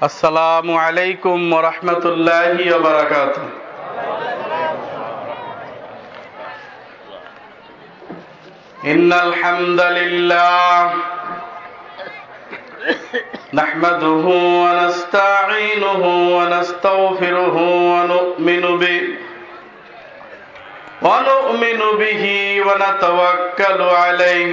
আসসালামু আলাইকুম রহমতুল্লাহি বারাকাত إن الحمد لله نحمده ونستعينه ونستغفره ونؤمن به ونؤمن به ونتوكل عليه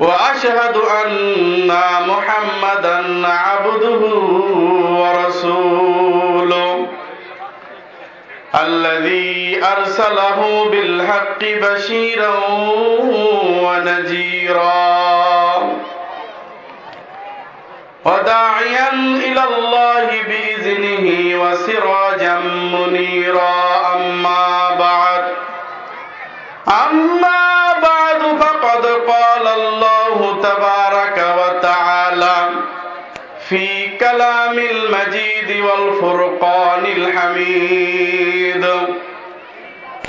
وأشهد أن محمدا عبده ورسوله الذي أرسله بالحق بشيرا ونذيرا وداعيا إلى الله بإذنه وسراجا منيرا. أما بعد أما بعد فقد قال الله تبارك وتعالى في كلام المجيد والفرقان الحميد.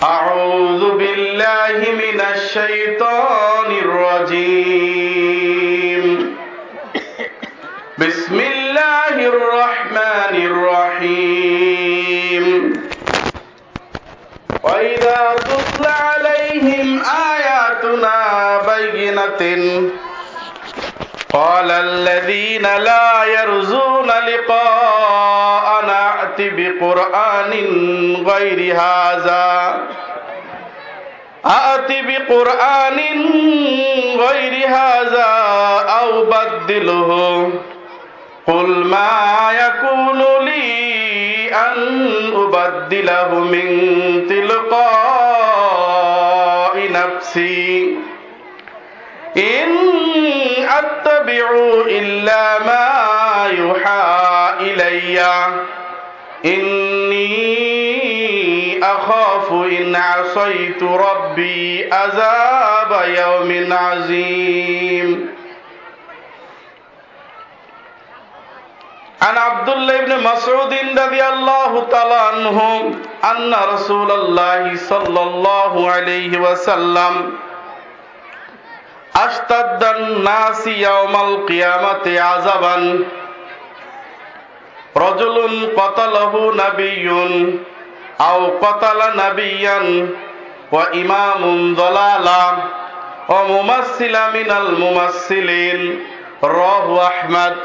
أعوذ بالله من الشيطان الرجيم. بسم الله الرحمن الرحيم. وإذا تتلى عليهم آياتنا بينة قال الذين لا يرجون لقاءنا ائت بقرآن غير هذا ائت بقرآن غير هذا أو بدله قل ما يكون لي أن أبدله من تلقاء نفسي. إن أتبع إلا ما يوحى إلي. إني أخاف إن عصيت ربي عذاب يوم عظيم. عن عبد الله بن مسعود رضي الله تعالى عنه أن رسول الله صلى الله عليه وسلم أشتد الناس يوم القيامة عذابا رجل قتله نبي أو قتل نبيا وإمام ضلالا وممثل من الممثلين رواه أحمد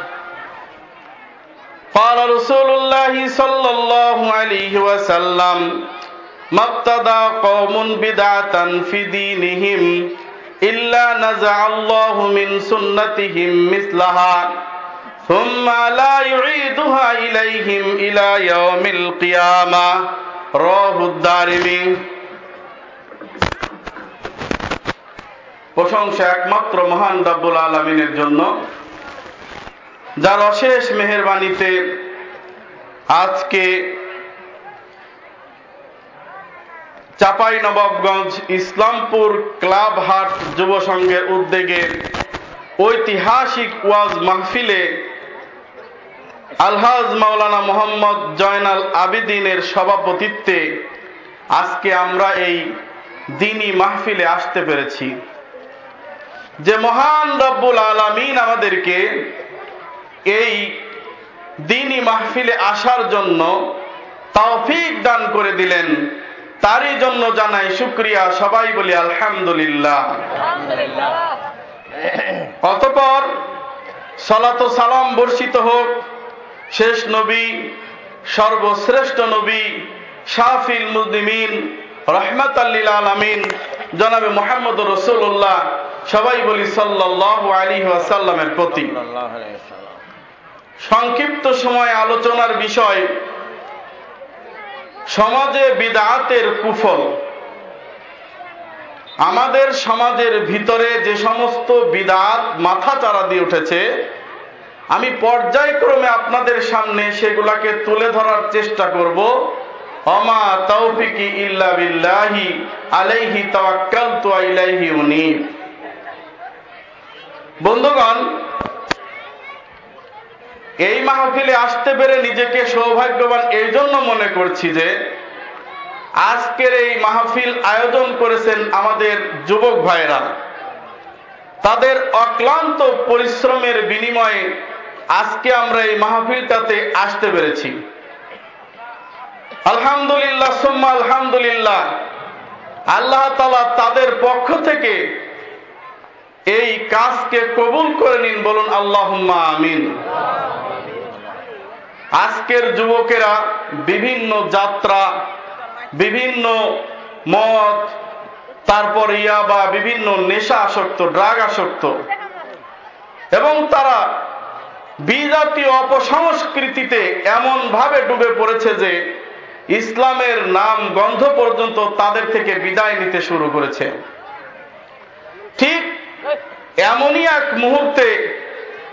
قال رسول الله صلى الله عليه وسلم ما ابتدى قوم بدعة في دينهم إلا نزع الله من سنتهم مثلها ثم لا يعيدها إليهم إلى يوم القيامة رواه الدارمي প্রশংসা একমাত্র মহান রাব্বুল আলমিনের জন্য যার অশেষ মেহরবানিতে আজকে চাপাই নবাবগঞ্জ ইসলামপুর ক্লাব হাট যুব সংঘের উদ্যোগে ঐতিহাসিক ওয়াজ মাহফিলে আলহাজ মাওলানা মোহাম্মদ জয়নাল আবিদিনের সভাপতিত্বে আজকে আমরা এই দিনী মাহফিলে আসতে পেরেছি। যে মহান রব্বুল আলমিন আমাদেরকে এই দিনী মাহফিলে আসার জন্য তৌফিক দান করে দিলেন। তারই জন্য জানাই শুক্রিয়া। সবাই বলি আলহামদুলিল্লাহ। অতপর সলাত সালাম বর্ষিত হোক। শেষ নবী সর্বশ্রেষ্ঠ নবী শাফিল মুজলিমিন রহমত আল্লিল আলমিন জনাবে মোহাম্মদ রসুল্লাহ সবাই বলি সাল্লাহ আলী ওয়াসাল্লামের প্রতি। সংক্ষিপ্ত সময় আলোচনার বিষয়, সমাজে বিদাতের কুফল। আমাদের সমাজের ভিতরে যে সমস্ত বিদাত মাথা চারা দিয়ে উঠেছে, আমি পর্যায়ক্রমে আপনাদের সামনে সেগুলাকে তুলে ধরার চেষ্টা করব। অমা তৌফিকি ইল্লা বিল্লাহি আলাইহি তাওয়াক্কালতু ইলাইহি উনি বন্ধুগণ এই মাহফিলে আসতে পেরে নিজেকে সৌভাগ্যবান এই জন্য মনে করছি যে আজকের এই মাহফিল আয়োজন করেছেন আমাদের যুবক ভাইরা তাদের অক্লান্ত পরিশ্রমের বিনিময়ে আজকে আমরা এই মাহফিলটাতে আসতে পেরেছি। আলহামদুলিল্লাহ, সুম্মা আলহামদুলিল্লাহ। আল্লাহ তালা তাদের পক্ষ থেকে এই কাজকে কবুল করে নিন, বলুন আল্লাহ আমিন। আজকের যুবকেরা বিভিন্ন যাত্রা, বিভিন্ন মদ, তারপর ইয়াবা বিভিন্ন নেশা আসক্ত ড্রাগ আসক্ত এবং তারা বিজাতীয় অপসংস্কৃতিতে এমন ভাবে ডুবে পড়েছে যে ইসলামের নাম গন্ধ পর্যন্ত তাদের থেকে বিদায় নিতে শুরু করেছে। ঠিক এমনই এক মুহূর্তে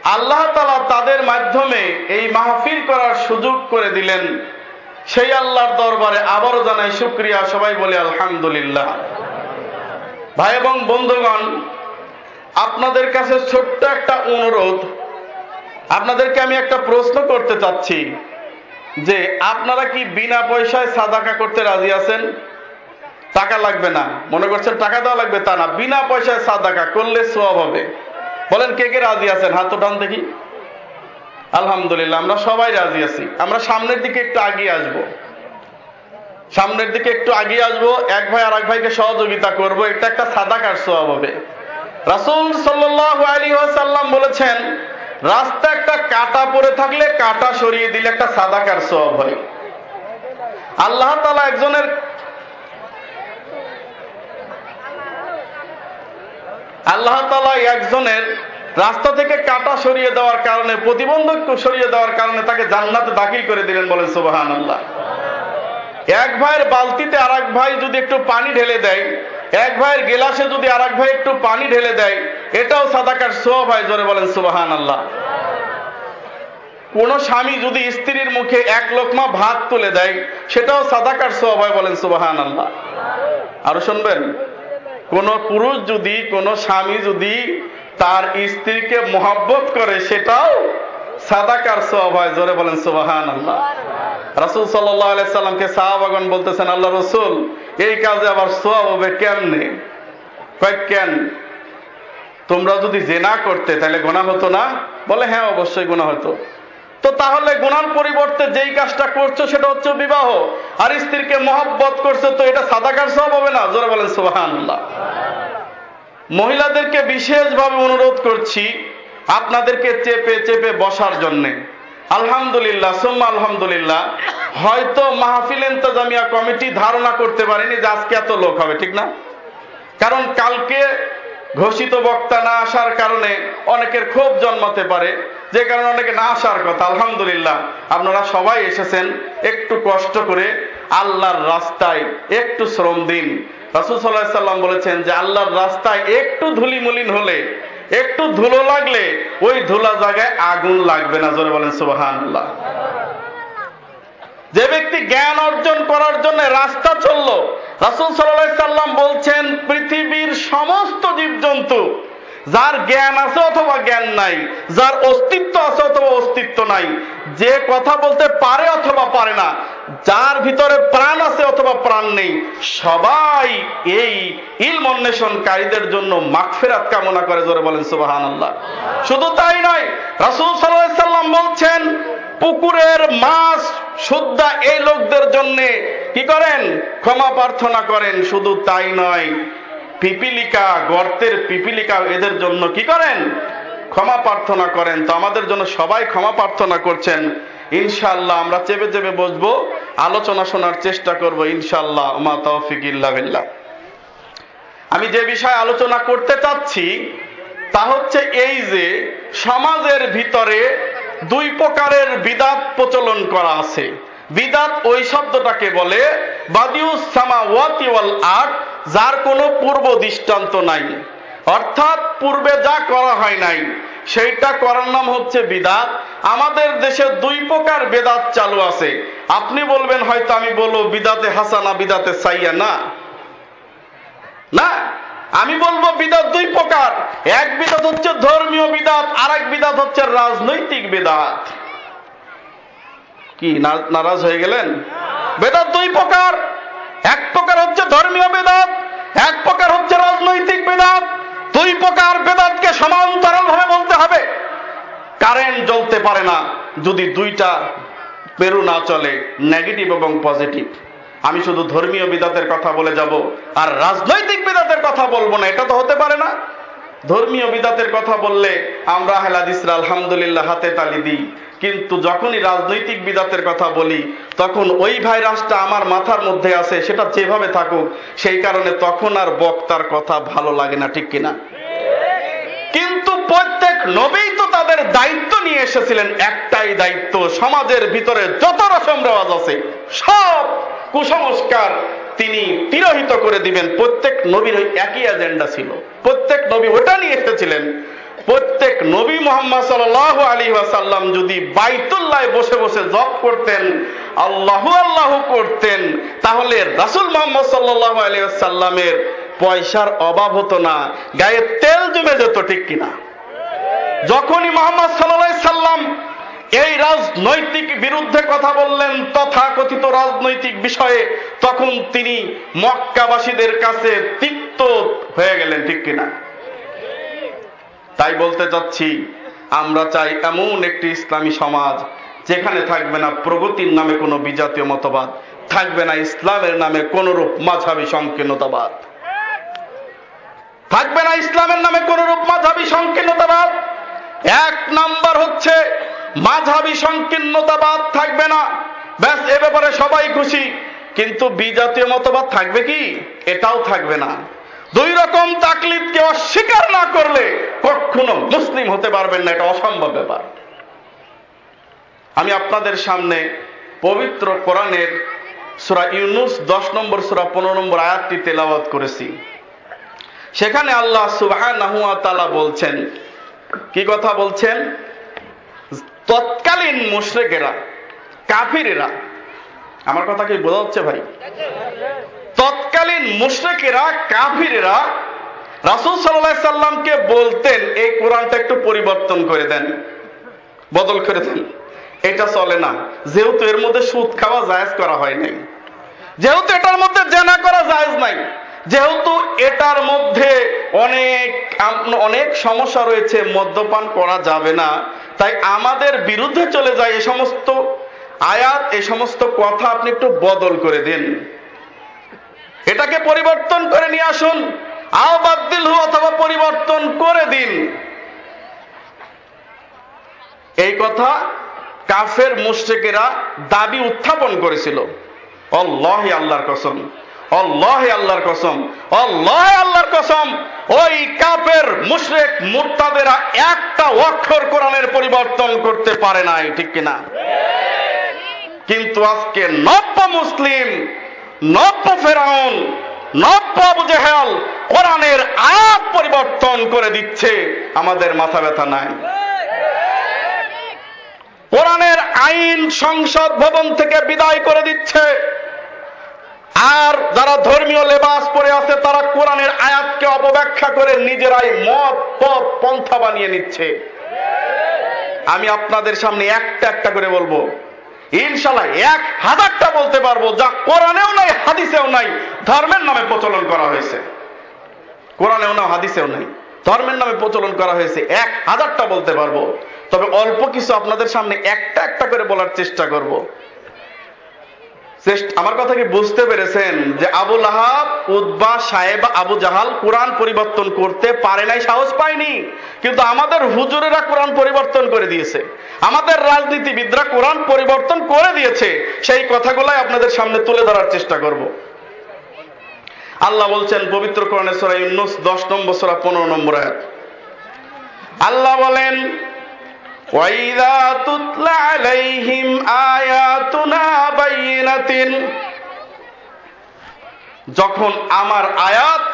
আল্লাহ তালা তাদের মাধ্যমে এই মাহফিল করার সুযোগ করে দিলেন। সেই আল্লাহর দরবারে আবারও জানাই শুক্রিয়া, সবাই বলে আলহামদুলিল্লাহ। ভাই এবং বন্ধুগণ, আপনাদের কাছে ছোট্ট একটা অনুরোধ। আপনাদেরকে আমি একটা প্রশ্ন করতে চাচ্ছি যে, আপনারা কি বিনা পয়সায় সাদাকা করতে রাজি আছেন? টাকা লাগবে না। মনে করছেন টাকা দেওয়া লাগবে তা না। বিনা পয়সায় সাদাকা করলে সব হবে। বলেন, কে কে রাজি আছেন? হাত টান দেখি। আলহামদুলিল্লাহ, আমরা সবাই রাজি আছি। আমরা সামনের দিকে একটু আগিয়ে আসব। সামনের দিকে একটু আগিয়ে আসব, এক ভাই আর এক ভাইকে সহযোগিতা করব। এটা একটা সাদাকার সব হবে। রাসুল সাল্লাম বলেছেন রাস্তা একটা কাটা পড়ে থাকলে কাটা সরিয়ে দিলে একটা সাদাকার সব হয়। আল্লাহ তালা একজনের আল্লাহ তালা একজনের রাস্তা থেকে কাটা সরিয়ে দেওয়ার কারণে, প্রতিবন্ধক সরিয়ে দেওয়ার কারণে তাকে জান্নাতে দাখিল করে দিলেন বলেন সুবাহান আল্লাহ এক ভাইয়ের বালতিতে আর ভাই যদি একটু পানি ঢেলে দেয়, এক ভাইয়ের গেলাসে যদি আর ভাই একটু পানি ঢেলে দেয়, এটাও সাদাকার সোয়া ভাই জোরে বলেন সুবাহান আল্লাহ কোন স্বামী যদি স্ত্রীর মুখে এক লোকমা ভাত তুলে দেয়, সেটাও সাদাকার সোয়া ভাই বলেন সুবাহান আল্লাহ আরও শুনবেন? কোন পুরুষ যদি, কোন স্বামী যদি তার স্ত্রীকে মোহাব্বত করে, সেটাও সাদাকার সোয়াব হয়। জোরে বলেন সুবাহান আল্লাহ রাসুল সাল্লাহ সাল্লামকে সাহাবাগন বলতেছেন, আল্লাহ রসুল, এই কাজে আবার সোয়াব হবে কেমনে? কেন? তোমরা যদি জেনা করতে, তাহলে গোনা হতো না? বলে হ্যাঁ অবশ্যই গোনা হতো। তো তাহলে গুনার পরিবর্তে যেই কাজটা করছ সেটা হচ্ছে বিবাহ। আর স্ত্রীকে মহব্বত করছ, তো এটা সাদাকার সব হবে না? জোরে বলেন সুবাহান মহিলাদেরকে বিশেষভাবে অনুরোধ করছি আপনাদেরকে চেপে চেপে বসার জন্যে। আলহামদুলিল্লাহ, সোম্মা আলহামদুলিল্লাহ। হয়তো মাহফিল ইন্তজামিয়া কমিটি ধারণা করতে পারেনি যে আজকে এত লোক হবে, ঠিক না? কারণ কালকে ঘোষিত বক্তা না আসার কারণে অনেকের ক্ষোভ জন্মাতে পারে। যে কারণে অনেকে না আসার কথা, আলহামদুলিল্লাহ। আপনারা সবাই এসেছেন একটু কষ্ট করে আল্লাহর রাস্তায় একটু শ্রম দিন। রাসুল সাল্লাহ সাল্লাম বলেছেন যে আল্লাহর রাস্তায় একটু ধুলিমুলিন হলে, একটু ধুলো লাগলে ওই ধুলা জায়গায় আগুন লাগবে না। জোরে বলেন সুবাহান যে ব্যক্তি জ্ঞান অর্জন করার জন্য রাস্তা চলল, রাসুল সাল্লাহ সাল্লাম বলছেন, পৃথিবীর সমস্ত জীবজন্তু যার জ্ঞান আছে অথবা জ্ঞান নাই, যার অস্তিত্ব আছে অথবা অস্তিত্ব নাই, যে কথা বলতে পারে অথবা পারে না, যার ভিতরে প্রাণ আছে অথবা প্রাণ নেই, সবাই এই ইলম অন্বেষণকারীদের জন্য মাগফেরাত কামনা করে, জোরে বলেন সুবাহান আল্লাহ শুধু তাই নয়, রাসুল সাল্লাম বলছেন, পুকুরের মাছ শুদ্ধা এই লোকদের জন্য কি করেন? ক্ষমা প্রার্থনা করেন, শুধু তাই নয় পিপিলিকা, গর্তের পিপিলিকা এদের জন্য কি করেন? ক্ষমা প্রার্থনা করেন। তো আমাদের জন্য সবাই ক্ষমা প্রার্থনা করছেন। ইনশাল্লাহ আমরা চেপে চেপে বসবো, আলোচনা শোনার চেষ্টা করব ইনশাল্লাহ মা তৌফিক ইল্লাহ আমি যে বিষয়ে আলোচনা করতে চাচ্ছি, তা হচ্ছে এই যে সমাজের ভিতরে দুই প্রকারের বিদাত প্রচলন করা আছে। বিদাত ওই শব্দটাকে বলে আর্ট যার কোনো পূর্ব দৃষ্টান্ত নাই। অর্থাৎ পূর্বে যা করা হয় নাই, সেইটা করার নাম হচ্ছে বিদাত। আমাদের দেশে দুই প্রকার বেদাত চালু আছে। আপনি বলবেন, হয়তো আমি বলব, বিদাতে হাসানা, বিদাতে সাইয়া, না। না, আমি বলব বিদাত দুই প্রকার। এক বিদাত হচ্ছে ধর্মীয় বিদাত আর এক বিদাত হচ্ছে রাজনৈতিক বিদাত। কি নারাজ হয়ে গেলেন? বেদাত দুই প্রকার। এক প্রকার হচ্ছে ধর্মীয় বেদাত, এক প্রকার হচ্ছে রাজনৈতিক বেদাত। দুই প্রকার বেদাতকে সমান্তরাল ভাবে বলতে হবে। কারেন্ট জ্বলতে পারে না যদি দুইটা পেরু না চলে, নেগেটিভ এবং পজিটিভ। আমি শুধু ধর্মীয় বিদাতের কথা বলে যাব, আর রাজনৈতিক বিদাতের কথা বলব না, এটা তো হতে পারে না। ধর্মীয় বিদাতের কথা বললে আমরা হেলাদিসরা আলহামদুলিল্লাহ হাতে তালি দিই। কিন্তু যখনই রাজনৈতিক বিদাতের কথা বলি, তখন ওই ভাইরাসটা আমার মাথার মধ্যে আছে, সেটা যেভাবে থাকুক, সেই কারণে তখন আর বক্তার কথা ভালো লাগে না, ঠিক কিনা? কিন্তু প্রত্যেক নবী তো তাদের দায়িত্ব নিয়ে এসেছিলেন, একটাই দায়িত্ব, সমাজের ভিতরে যত রকম রেওয়াজ আছে, সব কুসংস্কার তিনি তিরোহিত করে দিবেন। প্রত্যেক নবীর ওই একই এজেন্ডা ছিল। প্রত্যেক নবী ওটা নিয়ে এসেছিলেন প্রত্যেক নবী মোহাম্মদ সাল আলী ওয়াসাল্লাম যদি বাইতুল্লায় বসে বসে জব করতেন, আল্লাহু আল্লাহ করতেন, তাহলে রাসুল মোহাম্মদ সাল্লাহ আলী সাল্লামের পয়সার অভাব হতো না, গায়ে তেল জমে যেত, ঠিক কিনা? যখনই মোহাম্মদ সাল্লাহ সাল্লাম এই রাজনৈতিক বিরুদ্ধে কথা বললেন তথা কথিত রাজনৈতিক বিষয়ে, তখন তিনি মক্কাবাসীদের কাছে তিক্ত হয়ে গেলেন, ঠিক কিনা? তাই বলতে চাচ্ছি, আমরা চাই এমন একটি ইসলামী সমাজ যেখানে থাকবে না প্রগতির নামে কোনো বিজাতীয় মতবাদ, থাকবে না ইসলামের নামে কোন রূপ মাঝাবি সংকীর্ণতাবাদ। থাকবে না ইসলামের নামে কোন রূপ মাঝাবি সংকীর্ণতাবাদ। এক নাম্বার হচ্ছে, মাঝাবি সংকীর্ণতাবাদ থাকবে না। ব্যাস, এ ব্যাপারে সবাই খুশি, কিন্তু বিজাতীয় মতবাদ থাকবে কি? এটাও থাকবে না। দুই রকম তাকলিদকে অস্বীকার না করলে কখনো মুসলিম হতে পারবেন না, এটা অসম্ভব ব্যাপার। আমি আপনাদের সামনে পবিত্র কোরআনের সুরা ইউনুস, দশ নম্বর সুরা, পনেরো নম্বর আয়াতটি তেলাওয়াত করেছি। সেখানে আল্লাহ সুবাহ বলছেন, কি কথা বলছেন? তৎকালীন মুশ্রেকেরা, কাফিরেরা, আমার কথা কি বোঝা হচ্ছে ভাই? তৎকালীন মুশ্রেকেরা, কাফিরেরা রাসুল সাল্লাহ সাল্লামকে বলতেন, এই কোরআনটা একটু পরিবর্তন করে দেন, বদল করে দেন। এটা চলে না। যেহেতু এর মধ্যে সুদ খাওয়া জায়েজ করা হয় নাই। যেহেতু এটার মধ্যে জেনা করা জায়েজ নাই। যেহেতু এটার মধ্যে অনেক অনেক সমস্যা রয়েছে, মদ্যপান করা যাবে না। তাই আমাদের বিরুদ্ধে চলে যায় এ সমস্ত আয়াত, এ সমস্ত কথা আপনি একটু বদল করে দিন। এটাকে পরিবর্তন করে নিয়ে আসুন। আহবাদ্দিল হু অথবা পরিবর্তন করে দিন। এই কথা কাফের মুশ্রেকেরা দাবি উত্থাপন করেছিল। অল্লাহ আল্লাহর কসম, অল্লাহ আল্লাহর কসম, অল্লাহ আল্লাহর কসম। ওই কাপের মুশরেক মুরতাদেরা একটা অক্ষর কোরআনের পরিবর্তন করতে পারে নাই, ঠিক কিনা? কিন্তু আজকে নব্য মুসলিম নব্য ফেরাউন, নব্য আবু জেহেল কোরআনের আয়াত পরিবর্তন করে দিচ্ছে। আমাদের মাথা ব্যথা নাই। কোরআনের আইন সংসদ ভবন থেকে বিদায় করে দিচ্ছে। আর যারা ধর্মীয় লেবাস পরে আছে, তারা কোরআনের আয়াতকে অপব্যাখ্যা করে নিজেরাই মত পথ পন্থা বানিয়ে নিচ্ছে। আমি আপনাদের সামনে একটা একটা করে বলব। ইনশাল্লাহ এক হাজারটা বলতে পারব যা কোরআনেও নাই, হাদিসেও নাই, ধর্মের নামে প্রচলন করা হয়েছে। কোরআনেও না হাদিসেও নাই, ধর্মের নামে প্রচলন করা হয়েছে। এক হাজারটা বলতে পারব। তবে অল্প কিছু আপনাদের সামনে একটা একটা করে বলার চেষ্টা করব। আমার কথা কি বুঝতে পেরেছেন? যে আবুল আহাব উদ্বা সাহেব আবু জাহাল কোরআন পরিবর্তন করতে পারে নাই, সাহস পায়নি। কিন্তু আমাদের হুজুরেরা কোরআন পরিবর্তন করে দিয়েছে। আমাদের রাজনীতিবিদরা কোরআন পরিবর্তন করে দিয়েছে। সেই কথাগুলাই আপনাদের সামনে তুলে ধরার চেষ্টা করব। আল্লাহ বলছেন, পবিত্র কোরআনের সোরা ইউনুস, দশ নম্বর সোরা, পনেরো নম্বর আয়াত। আল্লাহ বলেন وَإِذَا تُتْلَى عَلَيْهِمْ آيَاتُنَا بَيِّنَةٍ যখন আমার আয়াত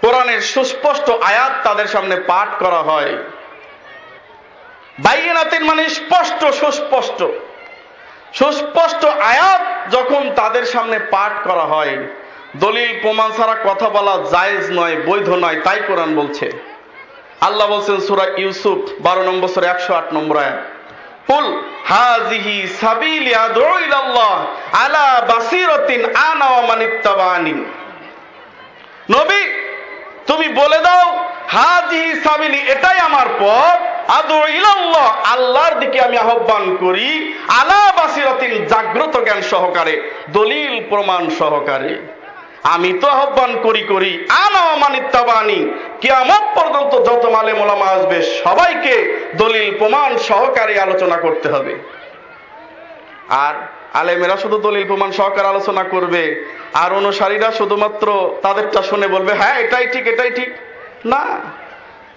কোরআনের সুস্পষ্ট আয়াত তাদের সামনে পাঠ করা হয় বাইনাতিন মানে স্পষ্ট সুস্পষ্ট সুস্পষ্ট আয়াত যখন তাদের সামনে পাঠ করা হয় দলিল প্রমাণ ছাড়া কথা বলা জায়েজ নয় বৈধ নয় তাই কোরআন বলছে আল্লাহ বলছেন সুরা ইউসুফ, বারো নম্বর সরে, একশো আট নম্বর আয়াত। তুমি বলে দাও হাজিহি সাবিলি, এটাই আমার পথ, আদউ ইলাল্লাহ, আল্লাহর দিকে আমি আহ্বান করি, আলা বাসিরাতিন জাগ্রত জ্ঞান সহকারে, দলিল প্রমাণ সহকারে। আমি তো আহ্বান করি করি। আনা অমানিত্যাবানি কিয়ামত পর্যন্ত যত মালে মোলামা আসবে, সবাইকে দলিল, প্রমাণ সহকারে আলোচনা করতে হবে। আর আলেমেরা শুধু দলিল, প্রমাণ সহকারে আলোচনা করবে। আর অনুসারীরা শুধুমাত্র তাদেরটা শুনে বলবে হ্যাঁ এটাই ঠিক এটাই ঠিক। না।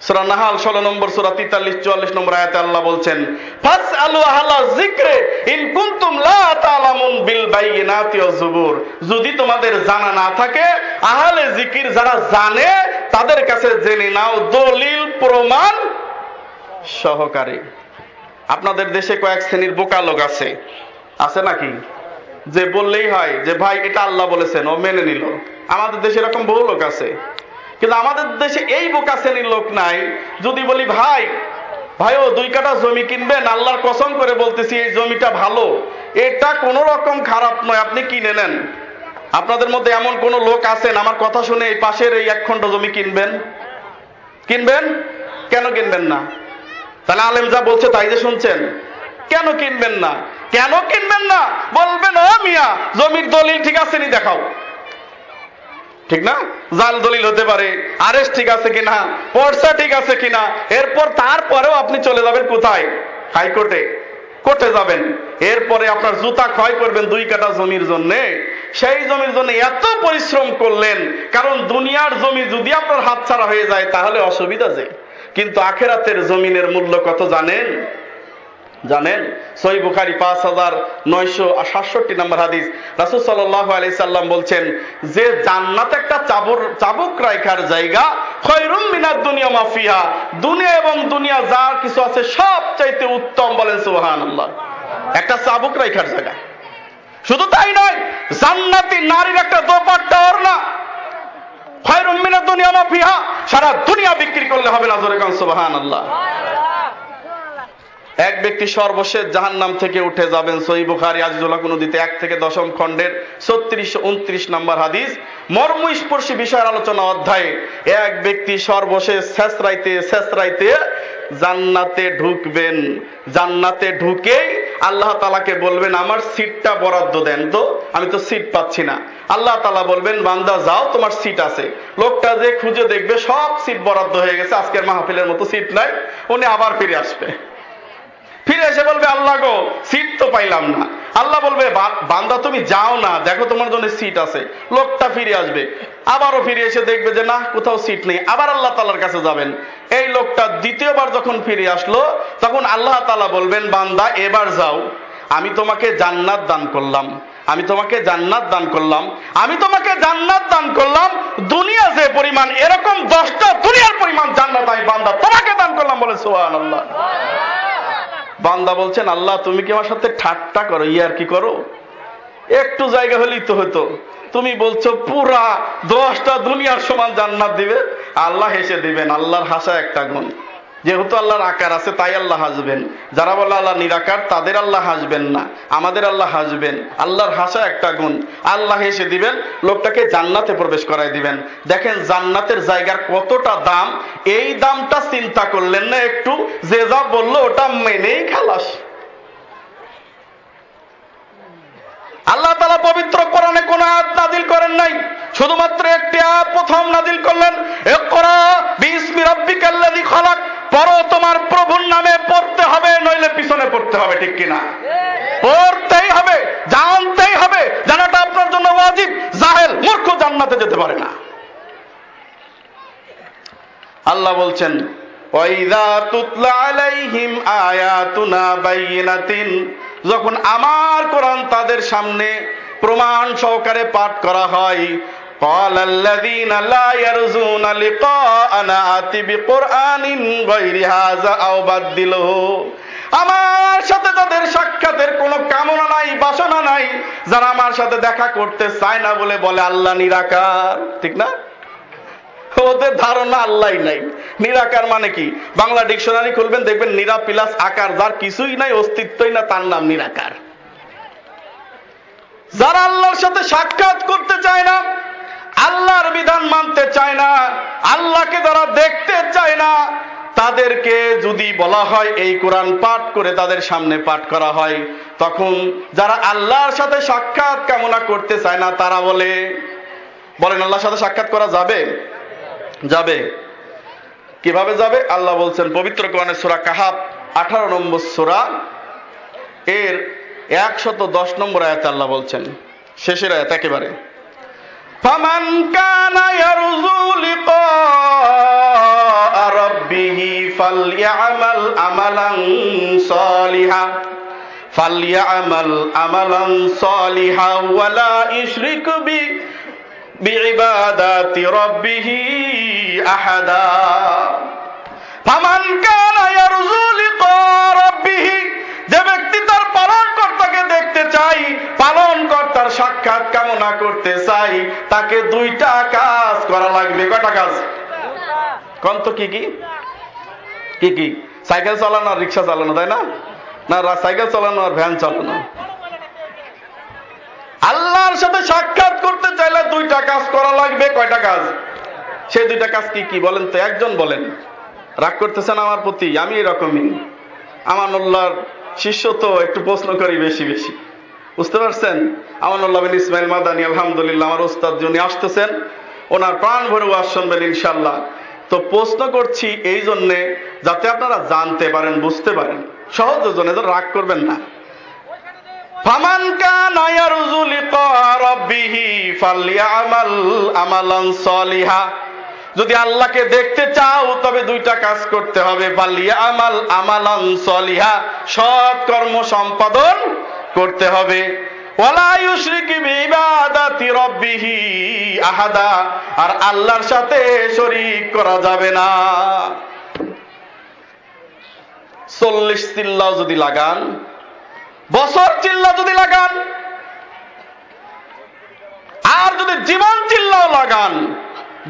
সুরা নাহাল, ষোলো নম্বর সুরা তিতাল্লিশ, চুয়াল্লিশ নম্বর আয়াতে আল্লাহ বলছেন ফাস আলু আহলা জিক্রে ইন কুনতুম লা তালামুন বিল বাইয়িনাতি ওয়াজ জুবুর যদি তোমাদের জানা না থাকে, আহলে জিকির যারা জানে, তাদের কাছে জেনে নাও, দলিল, প্রমাণ সহকারে। আপনাদের দেশে কয়েক শ্রেণির বোকা লোক আছে। আছে নাকি? যে বললেই হয় যে, ভাই, এটা আল্লাহ বলেছেন, ও মেনে নিল। আমাদের দেশে এরকম বহু লোক আছে। কিন্তু আমাদের দেশে এই বোকা শ্রেণির লোক নাই। যদি বলি, ভাই ভাই ও দুই কাটা জমি কিনবেন? আল্লাহর কসম করে বলতেছি, এই জমিটা ভালো। এটা কোনো রকম খারাপ নয়, আপনি কিনে নেন। আপনাদের মধ্যে এমন কোন লোক আছেন? আমার কথা শুনে এই পাশের এই এক খণ্ড জমি কিনবেন? কিনবেন? কেন কিনবেন না? তাহলে আলেম যা বলছে তাই যে শুনছেন। কেন কিনবেন না? কেন কিনবেন না? বলবেন, ও মিয়া, জমির দলিল ঠিক আছে নি, দেখাও। ঠিক না? জাল দলিল হতে পারে। আরেস ঠিক আছে কিনা? পর্সা ঠিক আছে কিনা? এরপর তারপরেও আপনি চলে যাবেন কোথায়? হাইকোর্টে। কোর্টে যাবেন। এরপরে আপনার জুতা ক্ষয় করবেন দুই কাটা জমির জন্য। সেই জমির জন্য এত পরিশ্রম করলেন, কারণ দুনিয়ার জমি যদি আপনার হাতছাড়া হয়ে যায়, তাহলে অসুবিধা যে। কিন্তু আখেরাতের জমিনের মূল্য কত জানেন? জানেন? সই বুখারি পাঁচ হাজার নয়শো সাতষট্টি নম্বর হাদিস। রাসুল সাল্লাহ আলি সাল্লাম বলছেন, যে জান্নাত একটা চাবুর, চাবুক রাইখার জায়গা, খয়রুম মিনার দুনিয়া মাফিয়া দুনিয়া এবং দুনিয়া যা কিছু আছে সব চাইতে উত্তম বলেন সুহান আল্লাহ একটা চাবুক রাইখার জায়গা। শুধু তাই নয়, জান্নাতি নারীর একটা দোপাট্টা ওর না। খয়রুম মিনার দুনিয়া মাফিয়া সারা দুনিয়া বিক্রি করলে হবে না, জোরে কান সুবহান আল্লাহ এক ব্যক্তি সর্বশেষ জাহান নাম থেকে উঠে যাবেন সই বুখারি আজিজুল্লাহ নদীতে এক থেকে দশম খণ্ডের ছত্রিশ, উনত্রিশ নম্বর হাদিস। মর্মস্পর্শী বিষয়ের আলোচনা অধ্যায়ে এক ব্যক্তি সর্বশেষ শেষরাইতে শেষরাইতে জান্নাতে ঢুকবেন। জান্নাতে ঢুকেই আল্লাহ তালাকে বলবেন, আমার সিটটা বরাদ্দ দেন তো, আমি তো সিট পাচ্ছি না। আল্লাহ তালা বলবেন, বান্দা, যাও, তোমার সিট আছে। লোকটা যে খুঁজে দেখবে, সব সিট বরাদ্দ হয়ে গেছে, আজকের মাহফিলের মতো সিট নাই, উনি আবার ফিরে আসবে। ফিরে এসে বলবে, আল্লাহ গো সিট তো পাইলাম না। আল্লাহ বলবে বান্দা তুমি যাও না, দেখো তোমার জন্য সিট আছে। লোকটা ফিরে আসবে। আবারও ফিরে এসে দেখবে যে না কোথাও সিট নেই। আবার আল্লাহ তালার কাছে যাবেন। এই লোকটা দ্বিতীয়বার যখন ফিরে আসলো, তখন আল্লাহ তালা বলবেন, বান্দা, এবার যাও। আমি তোমাকে জান্নাত দান করলাম। আমি তোমাকে জান্নাত দান করলাম। আমি তোমাকে জান্নাত দান করলাম। দুনিয়া যে পরিমাণ, এরকম দশটা দুনিয়ার পরিমাণ জান্নাত আমি বান্দা তোমাকে দান করলাম বলে সোহান আল্লাহ বান্দা বলছেন, আল্লাহ, তুমি কি আমার সাথে ঠাট্টা করো? ইয়ার কি করো? একটু জায়গা হলেই তো হতো। তুমি বলছো, পুরা দশটা দুনিয়ার সমান জান্নাত দিবে। আল্লাহ হেসে দিবেন, আল্লাহর হাসা একটা গুণ। যেহেতু আল্লাহর আকার আছে, তাই আল্লাহ হাসবেন। যারা বলে আল্লাহ নিরাকার, তাদের আল্লাহ হাসবেন না। আমাদের আল্লাহ হাসবেন। আল্লাহর হাসা একটা গুণ। আল্লাহ হেসে দিবেন, লোকটাকে জান্নাতে প্রবেশ করায় দিবেন। দেখেন জান্নাতের জায়গার কতটা দাম, এই দামটা চিন্তা করলেন না একটু? যে যা বলল ওটা মেনেই খালাস। আল্লাহ তালা পবিত্র কোরআনে কোন আয়াত নাজিল করেন নাই। শুধুমাত্র একটি আয়াত প্রথম নাজিল করলেন খালাক পড়ো তোমার প্রভুর নামে পড়তে হবে, নইলে পিছনে পড়তে হবে, ঠিক কিনা? পড়তেই হবে, জানতেই হবে, জানাটা আপনার জন্য ওয়াজিব, জাহেল, মূর্খ জান্নাতে যেতে পারে না। আল্লাহ বলছেন ওয়াইদা তুতলা আলাইহিম আয়াতুনা বাইয়িনাতিন যখন আমার কোরআন তাদের সামনে প্রমাণ সহকারে পাঠ করা হয় قال الذين لا يرجون لقاءنا آت بقرآن غير هذا أو بدله আমার সাথে তাদের সাক্ষাতের কোনো কামনা নাই বাসনা নাই যারা আমার সাথে দেখা করতে চায় না বলে বলে আল্লাহ নিরাকার ঠিক না ওদের ধারণা আল্লাহ নাই। নিরাকার মানে কি? বাংলা ডিকশনারি খুলবেন, দেখবেন নিরা প্লাস আকার, যার কিছুই নাই, অস্তিত্বই না, তার নাম নিরাকার। যারা আল্লাহর সাথে সাক্ষাৎ করতে চায় না, আল্লাহর বিধান মানতে চায় না, আল্লাহকে যারা দেখতে চায় না, তাদেরকে যদি বলা হয় এই কোরআন পাঠ করে তাদের সামনে পাঠ করা হয়, তখন যারা আল্লাহর সাথে সাক্ষাৎ কামনা করতে চায় না, তারা বলে, বলেন আল্লাহর সাথে সাক্ষাৎ করা যাবে? যাবে কিভাবে যাবে আল্লাহ বলছেন পবিত্র কোরআনের সূরা কাহাব আঠারো নম্বর সূরা এর একশত দশ নম্বর আয়াতে আল্লাহ বলছেন শেষের আয়াত একেবারে فمن كان يرجو لقاء ربه فليعمل عملا صالحا فليعمل عملا صالحا ولا يشرك به بعبادات ربه أحدا فمن كان يرجو لقاء ربه যে ব্যক্তি তার পালন কর্তাকে দেখতে চাই পালন কর্তার সাক্ষাৎ কামনা করতে চাই তাকে দুইটা কাজ করা লাগবে কয়টা কাজ কোন তো কি কি কি কি সাইকেল চালানো আর রিক্সা চালানো তাই না না রা- সাইকেল চালানো আর ভ্যান চালানো আল্লাহর সাথে সাক্ষাৎ করতে চাইলে দুইটা কাজ করা লাগবে। কয়টা কাজ? সেই দুইটা কাজ কি কি বলেন তো? একজন বলেন। রাগ করতেছেন আমার প্রতি? আমি এরকমই। আমানুল্লাহর শিষ্য তো একটু প্রশ্ন করি বেশি বেশি। বুঝতে পারছেন? আমানুল্লাহ বিন ইসমাইল মাদানি, আলহামদুলিল্লাহ, আমার ওস্তাদ যিনি আসতেছেন, ওনার প্রাণ ভরে ওয়াজ শুনবেন ইনশাল্লাহ তো প্রশ্ন করছি এই জন্যে, যাতে আপনারা জানতে পারেন, বুঝতে পারেন। সহজ জন্য রাগ করবেন না। ফামান যদি আল্লাহকে দেখতে চাও, তবে দুইটা কাজ করতে হবে। পালিয়া আমাল আমালান সলিহা, সৎ কর্ম সম্পাদন করতে হবে। আহাদা, আর আল্লাহর সাথে শরিক করা যাবে না। চল্লিশ চিল্লাও যদি লাগান বছর চিল্লা যদি লাগান, আর যদি জীবন চিল্লাও লাগান,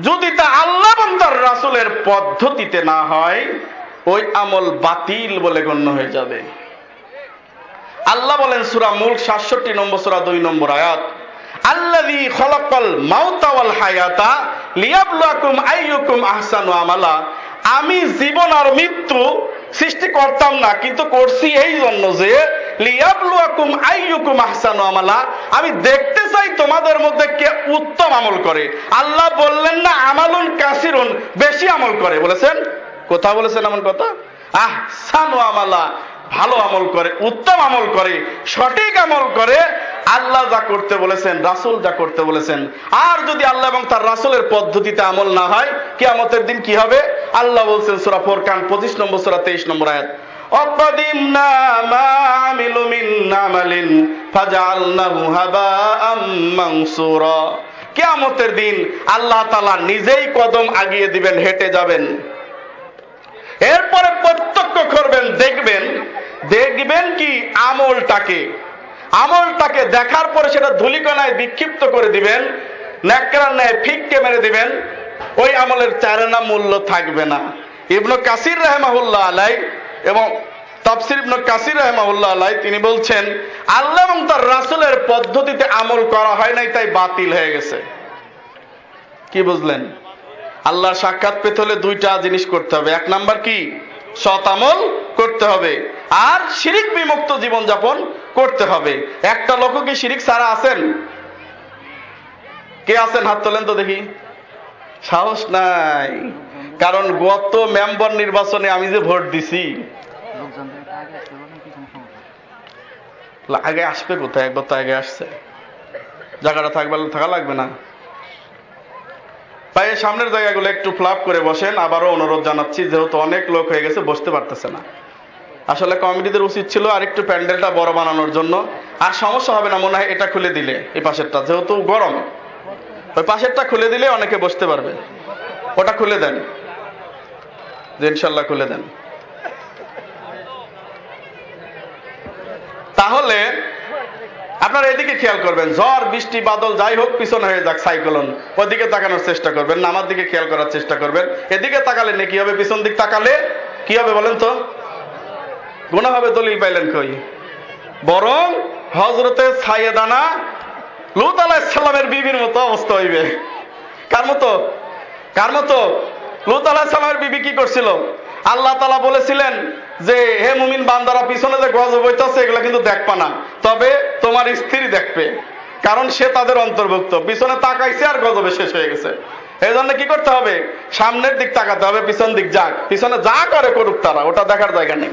যদি তা আল্লাহ তার রাসুলের পদ্ধতিতে না হয়, ওই আমল বাতিল বলে গণ্য হয়ে যাবে। আল্লাহ বলেন সুরা মুল্ক সাতষট্টি নম্বর, সুরা দুই নম্বর আয়াত, আল্লাযী খলাকাল মাউতা ওয়াল হায়াতা লিয়াবলুয়াকুম আইয়ুকুম আহসানু আমালা। আমি জীবন আর মৃত্যু সৃষ্টি করতাম না, কিন্তু করছি এই জন্য যে আমি দেখতে চাই তোমাদের মধ্যে কে উত্তম আমল করে। আল্লাহ বললেন না, আমালুন কাসিরুন, বেশি আমল করে। বলেছেন? কোথা বলেছেন এমন কথা? আহসানু আমালা, ভালো আমল করে, উত্তম আমল করে, সঠিক আমল করে আল্লাহ যা করতে বলেছেন, রাসূল যা করতে বলেছেন। আর যদি আল্লাহ এবং তার রাসূলের পদ্ধতিতে আমল না হয়, কিয়ামতের দিন কি হবে? আল্লাহ বলছেন সূরা ফুরকান 25 নম্বর, সূরা 23 নম্বর আয়াত। অকদিমনা মা মিন আমালিন ফাজআলনাহু হাবাআম কিয়ামতের দিন আল্লাহ তাআলা নিজেই কদম আগিয়ে দিবেন, হেঁটে যাবেন। এরপরে প্রত্যক্ষ করবেন, দেখবেন। দেখবেন কি আমলটাকে আমলটাকে দেখার পরে সেটা ধুলিকণায় বিক্ষিপ্ত করে দিবেন, ন্যাকড়ার ন্যায় ফিককে মেরে দিবেন, ওই আমলের চারেনা মূল্য থাকবে না। ইবনু কাসির রহমাহুল্লাহ আলাই এবং তাফসির ইবনু কাসির রহমাহুল্লাহ আলাই, তিনি বলছেন, আল্লাহ এবং তার রাসূলের পদ্ধতিতে আমল করা হয় নাই, তাই বাতিল হয়ে গেছে। কি বুঝলেন? আল্লাহর সাক্ষাৎ পেতে হলে দুইটা জিনিস করতে হবে। এক নাম্বার কি? সৎ আমল করতে হবে। আর শিরিক বিমুক্ত জীবন যাপন করতে হবে। একটা লোক কি শিরিক সারা আছেন? কে আছেন? হাত তোলেন তো দেখি। সাহস নাই। কারণ গত মেম্বার নির্বাচনে আমি যে ভোট দিছি, আগে আসবে কোথায়? একবার তো আগে আসছে। জায়গাটা থাকবে থাকা লাগবে না। এই সামনের জায়গাগুলো একটু ফ্লাপ করে বসেন। আবারও অনুরোধ জানাচ্ছি, যেহেতু অনেক লোক হয়ে গেছে, বসতে পারতেছে না। আসলে কমিটিদের উচিত ছিল আর একটু প্যান্ডেলটা বড় বানানোর জন্য। আর সমস্যা হবে না, মনে হয় এটা খুলে দিলে এই পাশেরটা, যেহেতু গরম। ওই পাশেরটা খুলে দিলে অনেকে বসতে পারবে। ওটা খুলে দেন। যে ইনশাল্লাহ খুলে দেন। তাহলে আপনারা এদিকে খেয়াল করবেন, ঝড়, বৃষ্টি, বাদল যাই হোক, পিছনে হয়ে যাক সাইক্লোন। ওদিকে তাকানোর চেষ্টা করবেন না আমার দিকে খেয়াল করার চেষ্টা করবেন। এদিকে তাকালে নে, কি হবে? পিছন দিক তাকালে কি হবে বলেন তো? গুণা হবে, দলিল পাইলেন কই? বরং হজরতে সাইয়েদানা লুত আলাহিসাল্লামের বিবির মতো অবস্থা হইবে। কার মতো? কার মতো? লুত আলাহিসাল্লামের বিবি কি করছিল? আল্লাহ তালা বলেছিলেন যে, হে মুমিন বান্দারা, পিছনে যে গজব হইতেছে, এগুলো কিন্তু দেখবা না। তবে তোমার স্ত্রী দেখবে। কারণ সে তাদের অন্তর্ভুক্ত। পিছনে তাকাইছে আর গজবে শেষ হয়ে গেছে। এই জন্য কি করতে হবে? সামনের দিক তাকাতে হবে, পিছন দিক যাক। পিছনে যা করে করুক তারা, ওটা দেখার জায়গা নেই।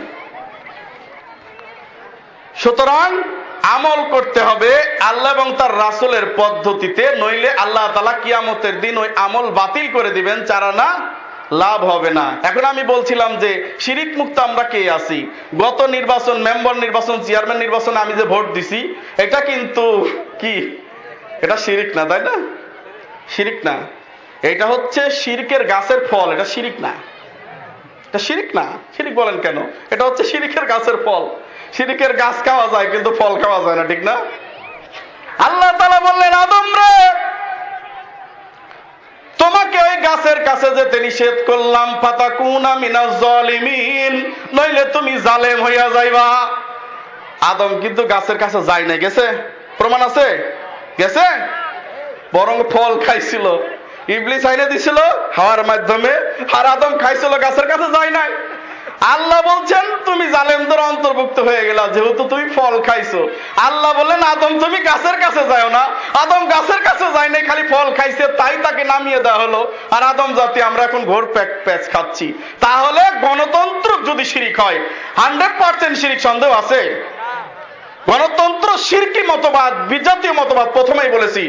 সুতরাং আমল করতে হবে আল্লাহ এবং তার রাসুলের পদ্ধতিতে, নইলে আল্লাহ তালা কিয়ামতের দিন ওই আমল বাতিল করে দিবেন চারা না লাভ হবে না। এখন আমি বলছিলাম যে শিরিক মুক্ত আমরা কে আছি? গত নির্বাচন, মেম্বার নির্বাচন, চেয়ারম্যান নির্বাচনে আমি যে ভোট দিছি, এটা কিন্তু কি? এটা শিরিক না, তাই না? শিরিক না। এটা হচ্ছে শিরিকের গাছের ফল, এটা শিরিক না। এটা শিরিক না। শিরিক বলেন কেন? এটা হচ্ছে শিরিকের গাছের ফল। শিরিকের গাছ খাওয়া যায়, কিন্তু ফল খাওয়া যায় না, ঠিক না? আল্লাহ তালা বললেন, আদম রে! তোমাকে ওই গাছের কাছে যেতে নিষেধ করলাম পাতা কুনা মিনা জলিমিন। নইলে তুমি জালেম হইয়া যাইবা। আদম কিন্তু গাছের কাছে যায় নাই, গেছে? প্রমাণ আছে? গেছে? বরং ফল খাইছিল। ইবলিস আইনে দিছিল হাওয়ার মাধ্যমে, আর আদম খাইছিল, গাছের কাছে যায় নাই। আল্লাহ বলছেন, তুমি জালেমদের অন্তর্ভুক্ত হয়ে গেলা, যেহেতু তুমি ফল খাইছো। আল্লাহ বললেন, আদম, তুমি গাছের কাছে যাও না। আদম গাছের কাছে যায় নাই, খালি ফল খাইছে, তাই তাকে নামিয়ে দেওয়া হলো। আর আদম জাতি, আমরা এখন ঘোর প্যাচ খাচ্ছি। তাহলে গণতন্ত্র যদি শিরিক হয়, হান্ড্রেড পার্সেন্ট শিরিক সন্দেহ আছে? গণতন্ত্র শিরকি মতবাদ, বিজাতীয় মতবাদ, প্রথমেই বলেছি।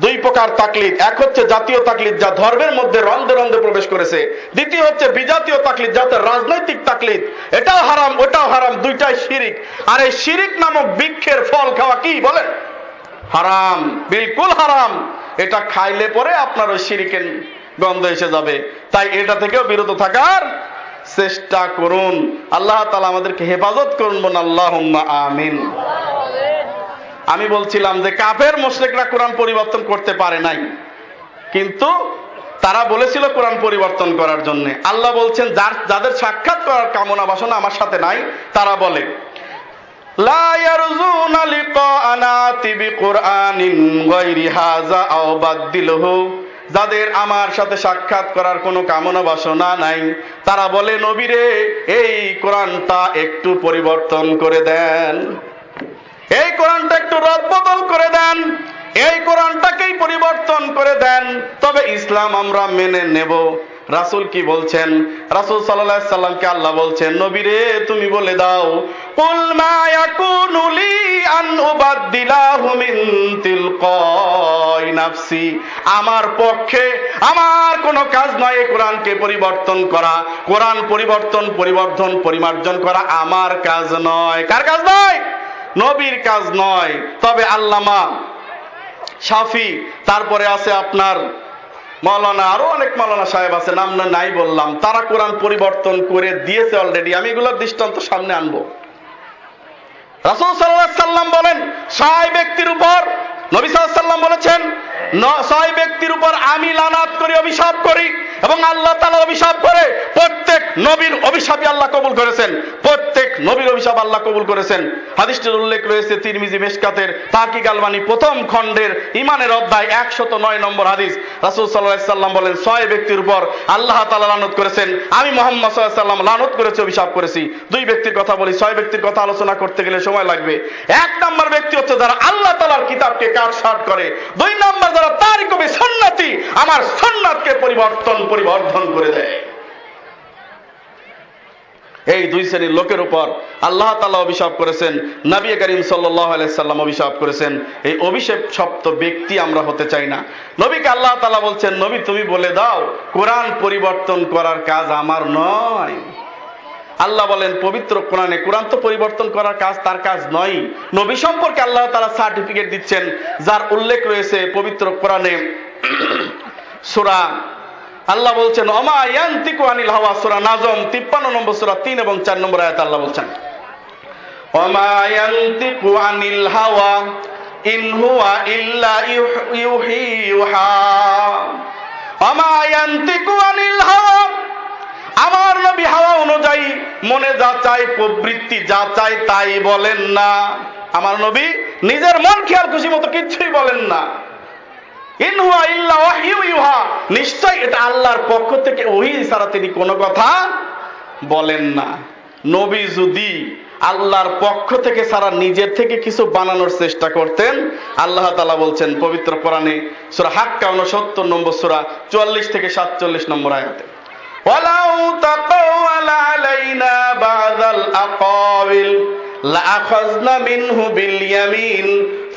দুই প্রকার তাকলিদ। এক হচ্ছে জাতীয় তাকলিদ, যা ধর্মের মধ্যে রন্ধে রন্ধে প্রবেশ করেছে। দ্বিতীয় হচ্ছে বিজাতীয় তাকলিদ, যাতে রাজনৈতিক তাকলিদ। এটাও হারাম, ওটাও হারাম, দুইটাই শিরিক। আর এই শিরিক নামক বৃক্ষের ফল খাওয়া কি বলেন? হারাম, বিলকুল হারাম। এটা খাইলে পরে আপনার ওই শিরিকের গন্ধ এসে যাবে। তাই এটা থেকেও বিরত থাকার চেষ্টা করুন। আল্লাহ তালা আমাদেরকে হেফাজত করুন আল্লাহ আমিন। আমি বলছিলাম যে কাফের মোশরেকরা কোরআন পরিবর্তন করতে পারে নাই। কিন্তু তারা বলেছিল কোরআন পরিবর্তন করার জন্য। আল্লাহ বলছেন, যার, যাদের সাক্ষাৎ করার কামনা বাসনা আমার সাথে নাই, তারা বলে যাদের আমার সাথে সাক্ষাৎ করার কোনো কামনা বাসনা নাই, তারা বলে, নবীরে, এই কোরআনটা একটু পরিবর্তন করে দেন। এই কোরআনটা একটু রদবদল করে দেন, এই কোরআনটাকেই পরিবর্তন করে দেন। তবে ইসলাম আমরা মেনে নেব। রাসুল কি বলছেন? রাসুল সাল্লাহ সাল্লামকে আল্লাহ বলছেন, নবীরে, তুমি বলে দাও, কুল মা ইয়াকুনু লি আন উবাদদিলাহু মিন তিলকাই নাফসি। আমার পক্ষে আমার কোনো কাজ নয় কোরআনকে পরিবর্তন করা। কোরআন পরিবর্তন পরিবর্তন পরিমার্জন করা আমার কাজ নয়। কার কাজ নয়? নবীর কাজ নয়, তবে আল্লামা সাফি তারপরে আছে আপনার মৌলানা, আরও অনেক মৌলানা সাহেব আছে, নাম না নাই বললাম, তারা কোরআন পরিবর্তন করে দিয়েছে অলরেডি আমি এগুলোর দৃষ্টান্ত সামনে আনব। রাসুল সাল্লাহ সাল্লাম বলেন, সাহেব ব্যক্তির উপর নবী সাল্লাম বলেছেন ছয় ব্যক্তির উপর আমি লানাত করি, অভিশাপ করি এবং আল্লাহ তালা অভিশাপ করে, প্রত্যেক নবীর অভিশাপই আল্লাহ কবুল করেছেন। প্রত্যেক নবীর অভিশাপ আল্লাহ কবুল করেছেন। হাদিসটির উল্লেখ রয়েছে তিরমিজি মেশকাতের তাকি গালবানি প্রথম খণ্ডের ইমানের অধ্যায় একশত নয় নম্বর হাদিস। রাসুল সাল্লাহ সাল্লাম বলেন, ছয় ব্যক্তির উপর আল্লাহ তালা লানত করেছেন। আমি মোহাম্মদ সাল্লাহ সাল্লাম লানত করেছি, অভিশাপ করেছি। দুই ব্যক্তির কথা বলি, ছয় ব্যক্তির কথা আলোচনা করতে গেলে সময় লাগবে। এক নম্বর ব্যক্তি হচ্ছে যারা আল্লাহ তালার কিতাবকে কাট সাট করে। দুই নম্বর যারা তার কবি সন্ন্যাতি আমার সন্ন্যাতকে পরিবর্তন, পরিবর্ধন করে দেয়। এই দুই শ্রেণির লোকের উপর আল্লাহ তালা অভিশাপ করেছেন, নবী করিম সাল্লাহ সাল্লাম অভিশাপ করেছেন। এই অভিষেক সপ্ত ব্যক্তি আমরা হতে চাই না। নবীকে আল্লাহ তালা বলছেন, নবী তুমি বলে দাও, কোরআন পরিবর্তন করার কাজ আমার নয়। আল্লাহ বলেন, পবিত্র কোরআনে কোরআন তো পরিবর্তন করার কাজ, তার কাজ নয়। নবী সম্পর্কে আল্লাহ তারা সার্টিফিকেট দিচ্ছেন, যার উল্লেখ রয়েছে পবিত্র কোরআনে সুরা, আল্লাহ বলছেন অমা ইয়ান্তিকু আনিল হাওয়া, সুরা নাজম, তিপ্পান্ন নম্বর সুরা, তিন এবং চার নম্বর আয়াত আল্লাহ বলছেন অমা ইয়ান্তিকু আনিল হাওয়া, ইন হুয়া ইল্লা ইউহি, ইউহা অমা ইয়ান্তিকু আনিল হাওয়া আমার নবী হাওয়া অনুযায়ী মনে যা চাই প্রবৃত্তি যা চাই তাই বলেন না। আমার নবী নিজের মন খেয়াল খুশি মতো কিচ্ছুই বলেন না। ইনহুয়া ইল্লা ওয়াহিউ ইউহা, নিশ্চয় এটা আল্লাহর পক্ষ থেকে ওহি ছাড়া তিনি কোনো কথা বলেন না। নবী যদি আল্লাহর পক্ষ থেকে সারা নিজের থেকে কিছু বানানোর চেষ্টা করতেন, আল্লাহ তালা বলছেন পবিত্র কোরআনে সুরা হাক্কা উনসত্তর নম্বর সুরা চুয়াল্লিশ থেকে সাতচল্লিশ নম্বর আয়াতে। ولو تقول علينا بعض الأقاويل لأخذنا منه باليمين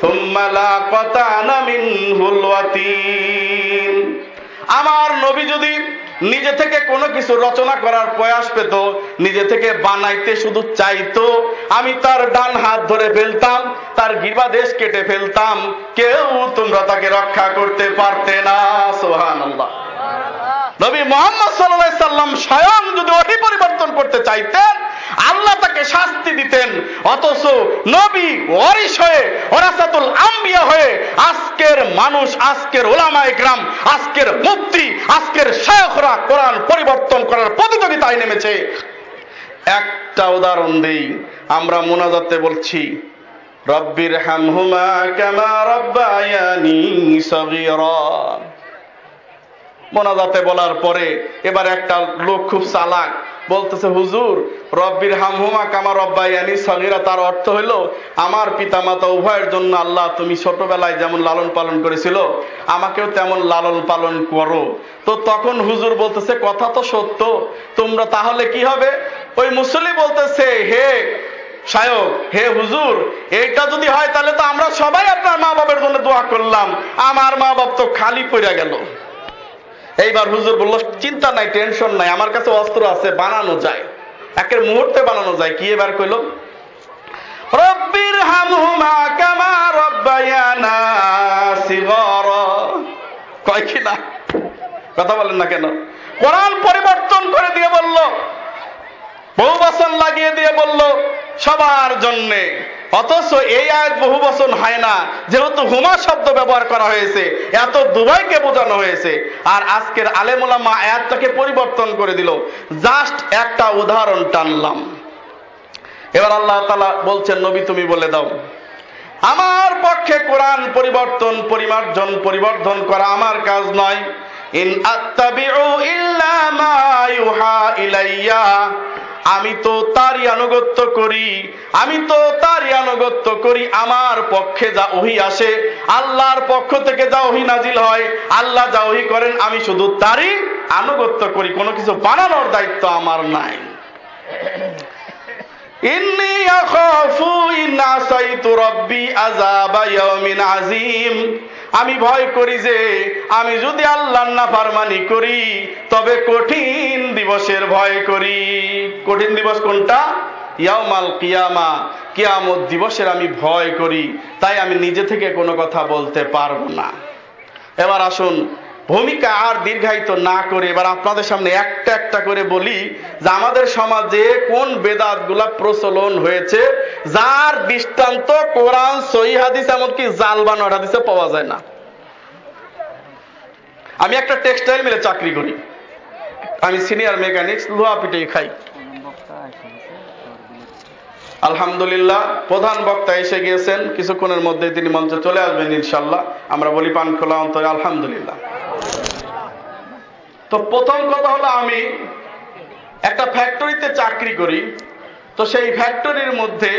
ثم لقطعنا منه الوتين আমার নবী যদি নিজে থেকে কোনো কিছু রচনা করার প্রয়াস পেত নিজে থেকে বানাইতে শুধু চাইতো আমি তার ডান হাত ধরে ফেলতাম তার গিবাদেশ কেটে ফেলতাম কেউ তোমরা তাকে রক্ষা করতে পারতে না সোহান আল্লাহ নবী মোহাম্মদ সাল্লাম স্বয়ং যদি পরিবর্তন করতে চাইতেন, আল্লাহ তাকে শাস্তি দিতেন। অথচ নবী হয়ে, ওরাসাতুল আম্বিয়া হয়ে আজকের মানুষ, আজকের একরাম আজকের মুক্তি আজকের কোরআন পরিবর্তন করার প্রতিযোগিতায় নেমেছে। একটা উদাহরণ দেই, আমরা মোনাজাতে বলছি রব্বির হামহুমা কামা রব্বায়ানি সগীরা। মোনাজাতে বলার পরে এবার একটা লোক খুব চালাক, বলতেছে, হুজুর, রব্বির হামহুমা কামা রব্বাইয়ানি সগিরা। তার অর্থ হইল, আমার পিতামাতা উভয়ের জন্য আল্লাহ তুমি ছোটবেলায় যেমন লালন পালন করেছিল, আমাকেও তেমন লালন পালন করো। তো তখন হুজুর বলতেছে, কথা তো সত্য, তোমরা তাহলে কি হবে? ওই মুসলি বলতেছে, হে সায়ক হে হুজুর, এইটা যদি হয় তাহলে তো আমরা সবাই আপনার মা বাবার জন্য দোয়া করলাম, আমার মা বাপ তো খালি পড়ে গেল। এইবার হুজুর বলল, চিন্তা নাই টেনশন নাই, আমার কাছে অস্ত্র আছে, বানানো যায়। একের মুহূর্তে বানানো যায়, কি এবার কইল? রব্বির হামহুমা কামা রব্বায়ানা সিগর। কয় কি না? কথা বলেন না কেন? কোরআন পরিবর্তন করে দিয়ে বলল বহু বচন লাগিয়ে দিয়ে বলল, সবার জন্যে। অথচ এই আয়াত বহু বচন হয় না। যেহেতু হুমা শব্দ ব্যবহার করা হয়েছে, এত দুবাইকে বোঝানো হয়েছে। আর আজকের আলেমুলামা আয়াতটাকে পরিবর্তন করে দিল। জাস্ট একটা উদাহরণ টানলাম। এবার আল্লাহ তালা বলছেন, নবী, তুমি বলে দাও, আমার পক্ষে কোরআন পরিবর্তন, পরিমার্জন, পরিবর্ধন করা আমার কাজ নয়। আমি তো তারই আনুগত্য করি, আমি তো তারই আনুগত্য করি, আমার পক্ষে যা ওহি আসে, আল্লাহর পক্ষ থেকে যা ওহি নাজিল হয়, আল্লাহ যা ওহি করেন, আমি শুধু তারই আনুগত্য করি, কোনো কিছু বানানোর দায়িত্ব আমার নাই। ইন্নি আখাফু আমি ভয় করি যে আমি যদি আল্লাহ না ফারমানি করি, তবে কঠিন দিবসের ভয় করি। কঠিন দিবস কোনটা? ইয়ামাল কিয়ামা। কিয়ামত দিবসের আমি ভয় করি, তাই আমি নিজে থেকে কোনো কথা বলতে পারব না। এবার আসুন ভূমিকা আর দীর্ঘায়িত না করে, এবার আপনাদের সামনে একটা একটা করে বলি যে আমাদের সমাজে কোন বেদাতগুলা প্রচলন হয়েছে, যার দৃষ্টান্ত কোরআন, সহি হাদিস, এমনকি জাল বানোয়ার হাদিসে পাওয়া যায় না। আমি একটা টেক্সটাইল মিলে চাকরি করি। আমি সিনিয়র মেকানিক্স লোহা পিটে খাই। আলহামদুলিল্লাহ, প্রধান বক্তা এসে গিয়েছেন। কিছুক্ষণের মধ্যে তিনি মঞ্চে চলে আসবেন ইনশাল্লাহ আমরা বলি পান খোলা অন্তরে, আলহামদুলিল্লাহ। তো প্রথম কথা হলো আমি একটা ফ্যাক্টরিতে চাকরি করি। তো সেই ফ্যাক্টরির মধ্যে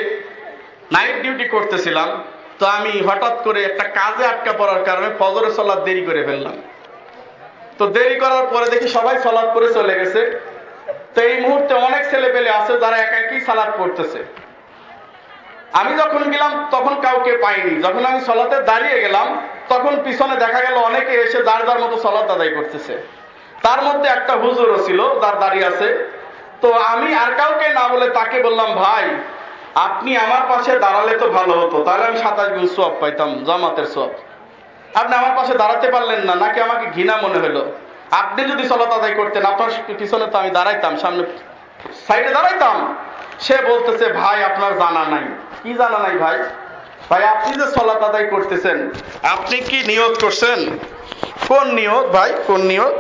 নাইট ডিউটি করতেছিলাম। তো আমি হঠাৎ করে একটা কাজে আটকা পড়ার কারণে ফজরের সলাদ দেরি করে ফেললাম। তো দেরি করার পরে দেখি সবাই সলাদ করে চলে গেছে। তো এই মুহূর্তে অনেক ছেলে পেলে আছে যারা একা একই সালাদ পড়তেছে। আমি যখন গেলাম, তখন কাউকে পাইনি। যখন আমি সলাতে দাঁড়িয়ে গেলাম, তখন পিছনে দেখা গেল অনেকে এসে যার যার মতো সলাত আদায় করতেছে। তার মধ্যে একটা হুজুরও ছিল, যার দাঁড়িয়ে আছে। তো আমি আর কাউকে না বলে তাকে বললাম, ভাই, আপনি আমার পাশে দাঁড়ালে তো ভালো হতো। তাহলে আমি সাতাশ গুণ সব পাইতাম, জামাতের সব আপনি আমার পাশে দাঁড়াতে পারলেন না, নাকি আমাকে ঘৃণা মনে হলো? আপনি যদি সলাত আদায় করতেন, আপনার পিছনে তো আমি দাঁড়াইতাম, সামনে সাইডে দাঁড়াইতাম। সে বলতেছে, ভাই, আপনার জানা নাই। কি জানা নাই ভাই? ভাই, আপনি যে সলাত আদায় করতেছেন, আপনি কি নিয়ত করছেন? কোন নিয়ত ভাই, কোন নিয়ত?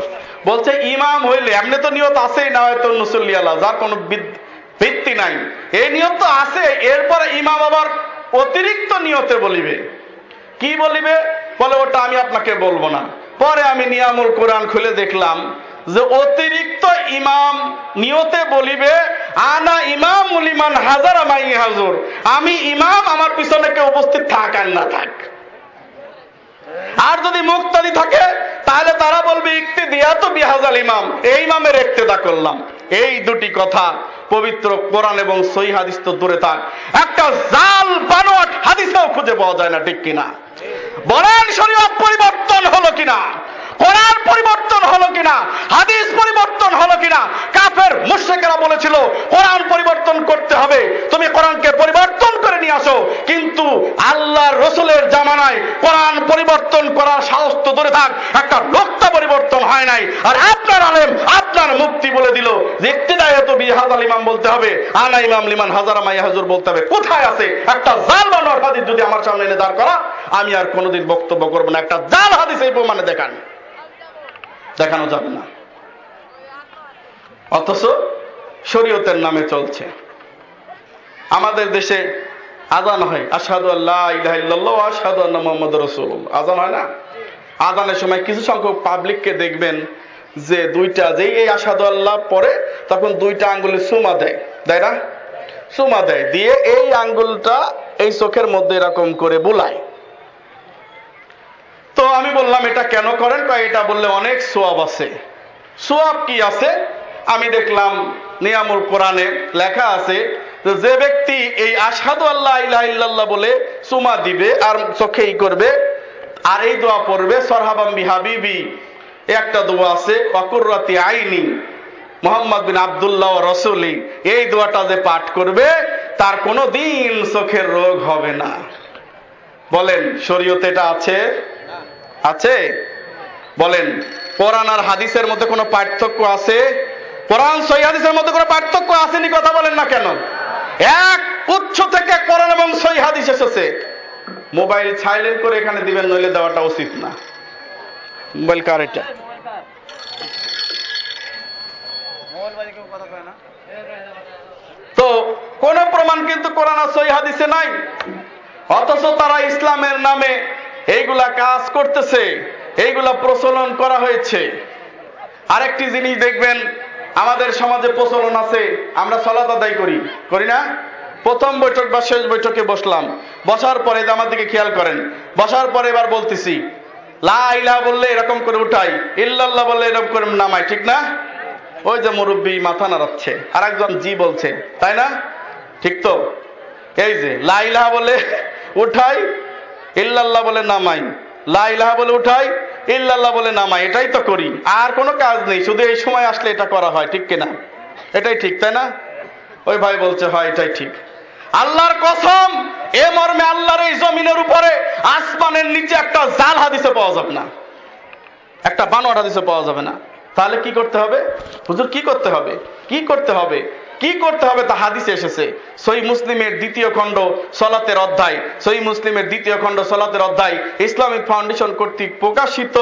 বলছে ইমাম হইলে, এমনি তো নিয়ত আছেই না হয়তো নসল্লি আল্লাহ যার কোনো ভিত্তি নাই। এই নিয়ত তো আছে, এরপরে ইমাম আবার অতিরিক্ত নিয়তে বলিবে। কি বলিবে? বলে, ওটা আমি আপনাকে বলব না। পরে আমি নিয়ামুল কোরআন খুলে দেখলাম যে অতিরিক্ত ইমাম নিয়তে বলিবে, আনা ইমাম উলিমান হাজার আমাই হাজুর। আমি ইমাম, আমার পিছনে কেউ উপস্থিত থাক আর না থাক। আর যদি মুক্তাদি থাকে, তাহলে তারা বলবে ইকতে দিয়া তো বিহাজাল ইমাম। এই ইমামের ইক্তেদা করলাম। এই দুটি কথা পবিত্র কোরআন এবং সই হাদিস তো দূরে থাক। একটা জাল বানোয়াট হাদিসেও খুঁজে পাওয়া যায় না, ঠিক কিনা? বলেন শরীয়ত পরিবর্তন হলো কিনা? কোরআন পরিবর্তন হলো কিনা? হাদিস পরিবর্তন হলো কিনা? কাফের, মুশরিকেরা বলেছিল, কোরআন পরিবর্তন করতে হবে। তুমি কোরআনকে পরিবর্তন করে নিয়ে আসো। কিন্তু আল্লাহর রসুলের জামানায় কোরআন পরিবর্তন করার সাহস তো দূরে থাক, একটা লোকটা পরিবর্তন হয় নাই। আর আপনার আলেম, আপনার মুক্তি বলে দিল যে ইক্তিদায় তো বিহাদ আল ইমাম বলতে হবে। আনা ইমাম লিমান হাজারা মাই হাজুর বলতে হবে। কোথায় আছে? একটা জাল বানোয়ার হাদিস যদি আমার সামনে এনে দাঁড় করা, আমি আর কোনোদিন বক্তব্য করব না। একটা জাল হাদিস এই প্রমাণে দেখান। দেখানো যাবে না। অথচ শরীয়তের নামে চলছে। আমাদের দেশে আজান হয় আসাদু আল্লাহ আসাদু আন্না মোহাম্মদ রসুল্লাহ আজান হয় না? আজানের সময় কিছু সংখ্যক পাবলিককে দেখবেন যে দুইটা, যেই এই আসাদু আল্লাহ পরে তখন দুইটা আঙ্গুলে সুমা দেয়। দেয় না? সুমা দেয়। দিয়ে এই আঙ্গুলটা এই চোখের মধ্যে এরকম করে বুলায়। তো আমি বললাম, এটা কেন করেন? কয়, এটা বললে অনেক সোয়াব আছে। সোয়াব কি আছে? আমি দেখলাম নিয়ামুল কোরআনে লেখা আছে যে ব্যক্তি এই আসাদু আল্লাহ ইল্লাল্লাহ বলে সুমা দিবে আর চোখেই করবে আর এই দোয়া পড়বে সরহাবাম বিহাবিবি একটা দোয়া আছে, অকুর্রাতি আইনি মোহাম্মদ বিন আবদুল্লাহ রসুলি। এই দোয়াটা যে পাঠ করবে, তার কোনো দিন চোখের রোগ হবে না। বলেন, শরীয়তে এটা আছে? আছে? বলেন, কোরআন আর হাদিসের মধ্যে কোনো পার্থক্য আছে? কোরআন, সহি হাদিসের মধ্যে কোনো পার্থক্য আসেনি, কথা বলেন না কেন? এক উচ্চ থেকে কোরআন এবং সহি হাদিস এসেছে। মোবাইল সাইলেন্ট করে এখানে দিবেন, নইলে দেওয়াটা উচিত না। মোবাইল কার এটা? তো, কোন প্রমাণ কিন্তু কোরআন সহি হাদিসে নাই। অথচ তারা ইসলামের নামে এইগুলা কাজ করতেছে, এইগুলা প্রচলন করা হয়েছে। আরেকটি জিনিস দেখবেন, আমাদের সমাজে প্রচলন আছে, আমরা সলাত আদায় করি। করি না? প্রথম বৈঠক বা শেষ বৈঠকে বসলাম। বসার পরে আমার দিকে খেয়াল করেন, বসার পরে এবার বলতেছি, লা ইলাহা বললে এরকম করে উঠাই, ইল্লাল্লাহ বললে এরকম করে নামাই ঠিক না? ওই যে মুরব্বী মাথা নাড়াচ্ছে আর একজন জি বলছে, তাই না? ঠিক তো? এই যে, লা ইলাহা বলে উঠাই ইল্লাল্লাহ বলে নামাই লা ইলাহা বলে উঠাই, ইল্লাল্লাহ বলে নামাই এটাই তো করি। আর কোনো কাজ নেই, শুধু এই সময় আসলে এটা করা হয়, ঠিক কিনা? এটাই ঠিক, তাই না? ওই ভাই বলছে, হয়, এটাই ঠিক। আল্লাহর কসম, এ মর্মে আল্লাহর এই জমিনের উপরে আসমানের নিচে একটা জাল হাদিসে পাওয়া যাবে না। একটা বানোয়ার হাদিসে পাওয়া যাবে না। তাহলে কি করতে হবে? হুজুর, কি করতে হবে? কি করতে হবে? কি করতে হবে তা হাদিসে এসেছে। সই মুসলিমের দ্বিতীয় খণ্ড সলাতের অধ্যায়। সই মুসলিমের দ্বিতীয় খণ্ড সলাতের অধ্যায় ইসলামিক ফাউন্ডেশন কর্তৃক প্রকাশিত।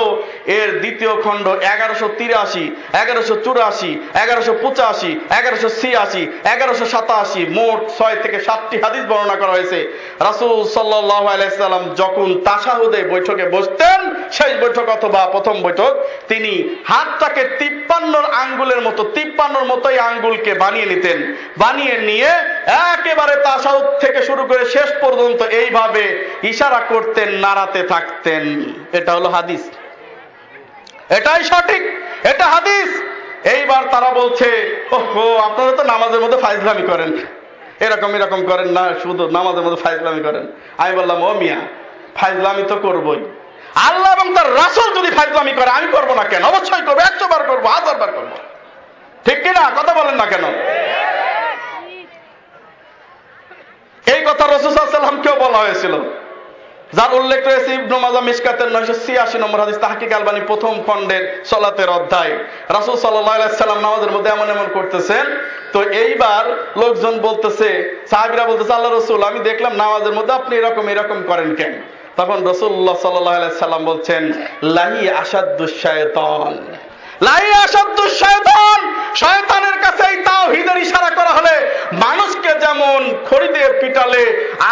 এর দ্বিতীয় খণ্ড এগারোশো তিরাশি, এগারোশো চুরাশি, এগারোশো পঁচাশি, এগারোশো ছিয়াশি, এগারোশো সাতাশি মোট ছয় থেকে সাতটি হাদিস বর্ণনা করা হয়েছে। রাসুল সাল্লাহ আলাইসাল্লাম যখন তাসাহুদে বৈঠকে বসতেন শেষ বৈঠক অথবা প্রথম বৈঠক, তিনি হাতটাকে তিপ্পান্নর আঙ্গুলের মতো, তিপ্পান্নর মতোই আঙ্গুলকে বানিয়ে নিতেন। বানিয়ে নিয়ে একেবারে তাসাউদ থেকে শুরু করে শেষ পর্যন্ত এইভাবে ইশারা করতেন, নাড়াতে থাকতেন। এটা হলো হাদিস। এটাই সঠিক, এটা হাদিস। এইবার তারা বলছে, ওহো, আপনারা তো নামাজের মধ্যে ফাইজলামি করেন। এরকম এরকম করেন না, শুধু নামাজের মধ্যে ফাইজলামি করেন। আমি বললাম, ও মিয়া, ফাইজলামি তো করবই। আল্লাহ এবং তার রাসুল যদি ফাইজলামি করে, আমি করব না কেন? অবশ্যই করব, একশো বার করব, হাজার বার করব। ঠিক কিনা? কথা বলেন না কেন? এই কথা রসুসাল্লামকেও বলা হয়েছিল। যার উল্লেখ রয়েছে ইবনু মাজা মিসকাতের নয়শো ছিয়াশি নম্বর হাদিস, তাহকিক আলবানী প্রথম খণ্ডের সলাতের অধ্যায়। রাসুল সাল্লাম নামাজের মধ্যে এমন এমন করতেছেন, তো এইবার লোকজন বলতেছে, সাহাবিরা বলতেছে আল্লাহ রসুল, আমি দেখলাম নামাজের মধ্যে আপনি এরকম এরকম করেন কেন? তখন রসুল্লাহ সাল্লাহ সাল্লাম বলছেন, লাহি আসাদু শয়তান, শয়তানের কাছে এই তাওহীদের ইশারা করা হলে মানুষকে যেমন খড়ি দিয়ে পিটালে,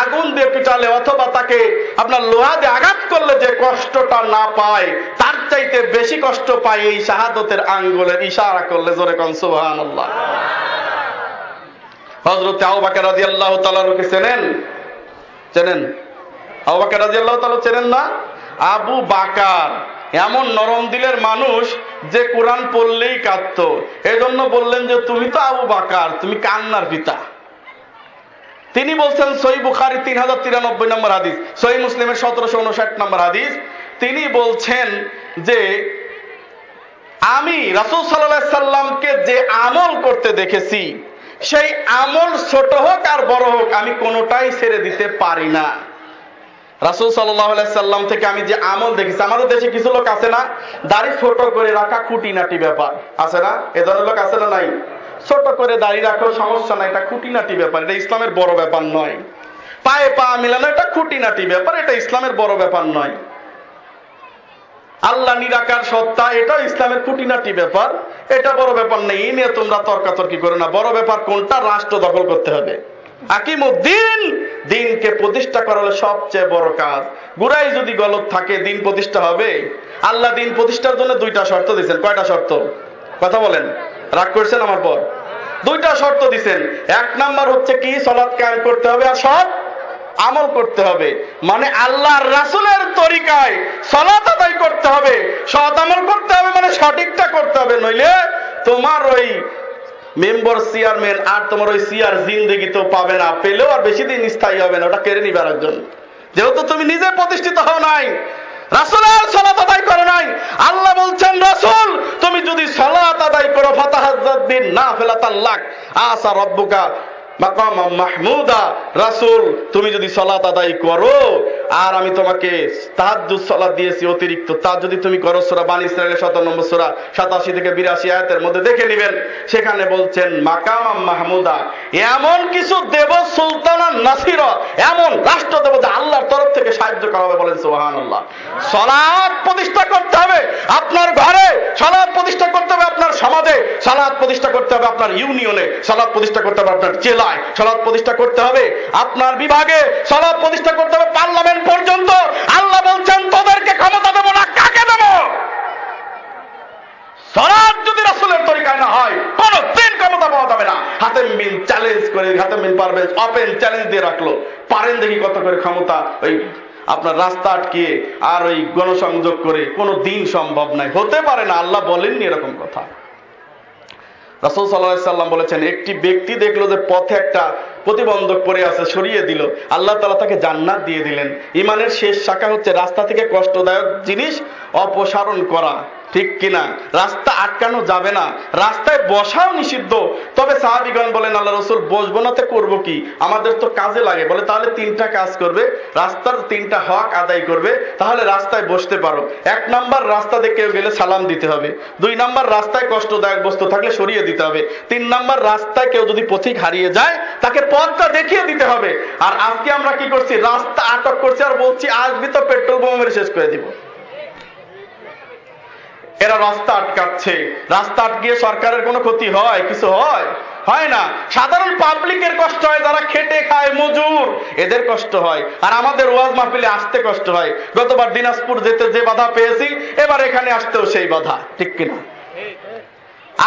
আগুন দিয়ে পিটালে, অথবা তাকে আপনার লোহা দিয়ে আঘাত করলে যে কষ্টটা না পায়, তার চাইতে বেশি কষ্ট পায় এই শাহাদতের আঙ্গুলের ইশারা করলে জোরে কন সুবহানাল্লাহ। হযরত আবু বকর রাদিয়াল্লাহু তাআলাকে চেনেন? চেনেন? আবু বকর রাদিয়াল্লাহু তাআলা চেনেন না? আবু বাকার, এমন নরম দিলের মানুষ যে কোরআন পড়লেই কাঁদত। এজন্য বললেন যে, তুমি তো আবু বাকার, তুমি কান্নার পিতা। তিনি বলছেন সই বুখারি তিন হাজার তিরানব্বই নম্বর হাদিস সই মুসলিমের সতেরোশো উনষাট নম্বর হাদিস। তিনি বলছেন যে, আমি রাসুল সাল্লাহ সাল্লামকে যে আমল করতে দেখেছি, সেই আমল ছোট হোক আর বড় হোক, আমি কোনোটাই ছেড়ে দিতে পারি না। রাসুল সাল্লাম থেকে আমি যে আমল দেখেছি আমাদের দেশে কিছু লোক আছে না, দাড়ি ছোট করে রাখা খুঁটিনাটি ব্যাপার। আছে না? এ ধরনের লোক আছে না নাই? ছোট করে দাড়ি রাখো সমস্যা নাই, এটা খুঁটিনাটি ব্যাপার, এটা ইসলামের বড় ব্যাপার নয়। পায়ে পা মিলানো এটা খুঁটিনাটি ব্যাপার, এটা ইসলামের বড় ব্যাপার নয়। আল্লাহ নিরাকার সত্তা এটাও ইসলামের খুঁটিনাটি ব্যাপার, এটা বড় ব্যাপার নেই। এই নিয়ে তোমরা তর্কাতর্কি করো না। বড় ব্যাপার কোনটা? রাষ্ট্র দখল করতে হবে। আকিমুদ্দিন, দিনকে প্রতিষ্ঠা করা হলে সবচেয়ে বড় কাজ। গুড়াই যদি গলত থাকে, দিন প্রতিষ্ঠা হবে? আল্লাহ দিন প্রতিষ্ঠার জন্য দুইটা শর্ত দিচ্ছেন কয়টা শর্ত? কথা বলেন। রাগ করছেন আমার পর দুইটা শর্ত দিচ্ছেন এক নাম্বার হচ্ছে কি? সলাৎ কায়েম করতে হবে আর সব আমল করতে হবে। মানে আল্লাহর রাসুলের তরিকায় সলাৎ আদায় করতে হবে। সৎ আমল করতে হবে মানে সঠিকটা করতে হবে। নইলে তোমার ওই মেম্বার, চেয়ারম্যান, আর তোমার ওই সিয়ার জিন্দেগি তো পাবে না। পেলেও আর বেশি দিন স্থায়ী হবে না, ওটা কেড়ে নিবে একজন যেহেতু তুমি নিজে প্রতিষ্ঠিত হও নাই, রাসুলের সলাত আদায় করো নাই, আল্লাহ বলছেন, রাসুল, তুমি যদি সলাত আদায় করো ফাতাহাজ্জাদ্দিন না ফেলাতাল্লাক আসা রব্বুকা মাকাম মাহমুদা, রাসুল, তুমি যদি সলাত আদায় করো, আর আমি তোমাকে তাহাজ্জুদ সলাত দিয়েছি অতিরিক্ত, তা যদি তুমি করো, সূরা বানি ইসরাইলের 17 নম্বর সূরা 87 থেকে 82 আয়াতের মধ্যে দেখে নেবেন। সেখানে বলছেন, মাকাম মাহমুদা, এমন কিছু দেব সুলতানা নাসির, এমন রাষ্ট্র দেব যে আল্লাহর তরফ থেকে সাহায্য করা হবে বলেন সুবহানাল্লাহ। সলাত প্রতিষ্ঠা করতে হবে আপনার ঘরে, সলাত প্রতিষ্ঠা করতে হবে আপনার সমাজে, সলাত প্রতিষ্ঠা করতে হবে আপনার ইউনিয়নে, সলাত প্রতিষ্ঠা করতে হবে আপনার জেলায় সলাৎ প্রতিষ্ঠা করতে হবে। আপনার বিভাগে সলাৎ প্রতিষ্ঠা করতে হবে পার্লামেন্ট পর্যন্ত। আল্লাহ বলছেন, তোদেরকে ক্ষমতা দেবো না, কাকে দেবো? সলাৎ যদি রাসুলের তরিকায় না হয় কোন দিন ক্ষমতা পাওয়া যাবে না। হাতেম বিন চ্যালেঞ্জ করে হাতেম বিন পারবেন ওপেন চ্যালেঞ্জ দিয়ে রাখল। পারেন দেখি কত করে ক্ষমতা ওই আপনার রাস্তা আটকিয়ে আর ওই গণসংযোগ করে কোনো দিন সম্ভব নাই। হতে পারে না, আল্লাহ বলেননি এরকম কথা। রাসুল সাল্লাম বলেছেন, একটি ব্যক্তি দেখল যে পথে একটা প্রতিবন্ধক পড়ে আছে, সরিয়ে দিল। আল্লাহ তালা তাকে জান্নাত দিয়ে দিলেন। ইমানের শেষ শাখা হচ্ছে রাস্তা থেকে কষ্টদায়ক জিনিস অপসারণ করা। ঠিক কিনা? রাস্তা আটকানো যাবে না। রাস্তায় বসাও নিষিদ্ধ। তবে সাহাবিগণ বলেন, আল্লাহ রসুল, বসবো না তো করব কি? আমাদের তো কাজে লাগে। বলে, তাহলে তিনটা কাজ করবে। রাস্তার তিনটা হক আদায় করবে। তাহলে রাস্তায় বসতে পারো। এক নাম্বার রাস্তা দিয়ে কেউ গেলে সালাম দিতে হবে। দুই নাম্বার রাস্তায় কষ্টদায়ক বস্তু থাকলে সরিয়ে দিতে হবে। তিন নাম্বার রাস্তায় কেউ যদি পথিক হারিয়ে যায়, তাকে পথটা দেখিয়ে দিতে হবে। আর আজকে আমরা কি করছি? রাস্তা আটক করছি আর বলছি আসবি তো পেট্রোল বোমা মেরে শেষ করে দিব। এরা রাস্তা আটকাচ্ছে। রাস্তা আটকিয়ে সরকারের কোনো ক্ষতি হয়? কিছু হয়? হয় না। সাধারণ পাবলিকের কষ্ট হয়, যারা খেটে খায়, মজুর, এদের কষ্ট হয়। আর আমাদের ওয়াজ মাহফিলে আসতে কষ্ট হয়। গতবার দিনাজপুর যেতে যে বাধা পেয়েছি, এবার এখানে আসতেও সেই বাধা। ঠিক কিনা?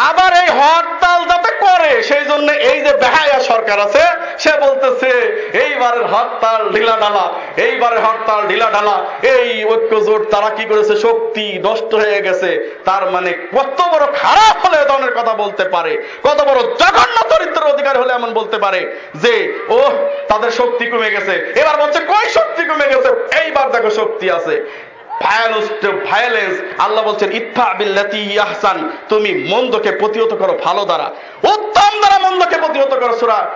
আবার এই হরতাল যাতে করে, সেই জন্য এই যে বেহায়া সরকার আছে, সে বলতেছে, এইবারের হরতাল ঢিলা ঢালা, এইবারের হরতাল ঢিলা ঢালা, এই ঐক্য জোট তারা কি করেছে, শক্তি নষ্ট হয়ে গেছে, তার মানে কত বড় খারাপ হলে এ ধরনের কথা বলতে পারে, কত বড় জঘন্য চরিত্রের অধিকার হলে এমন বলতে পারে, যে ও তাদের শক্তি কমে গেছে, এবার বলছে, কই শক্তি কমে গেছে? এইবার দেখো শক্তি আছে। ভায়োলেন্স আল্লাহ বলছেন ইত্ফা বিল্লাতি আহসান। তুমি মন্দকে প্রতিহত করো, ভালো দ্বারা। উত্তম দ্বারা মন্দকে প্রতিহত করো, সুরা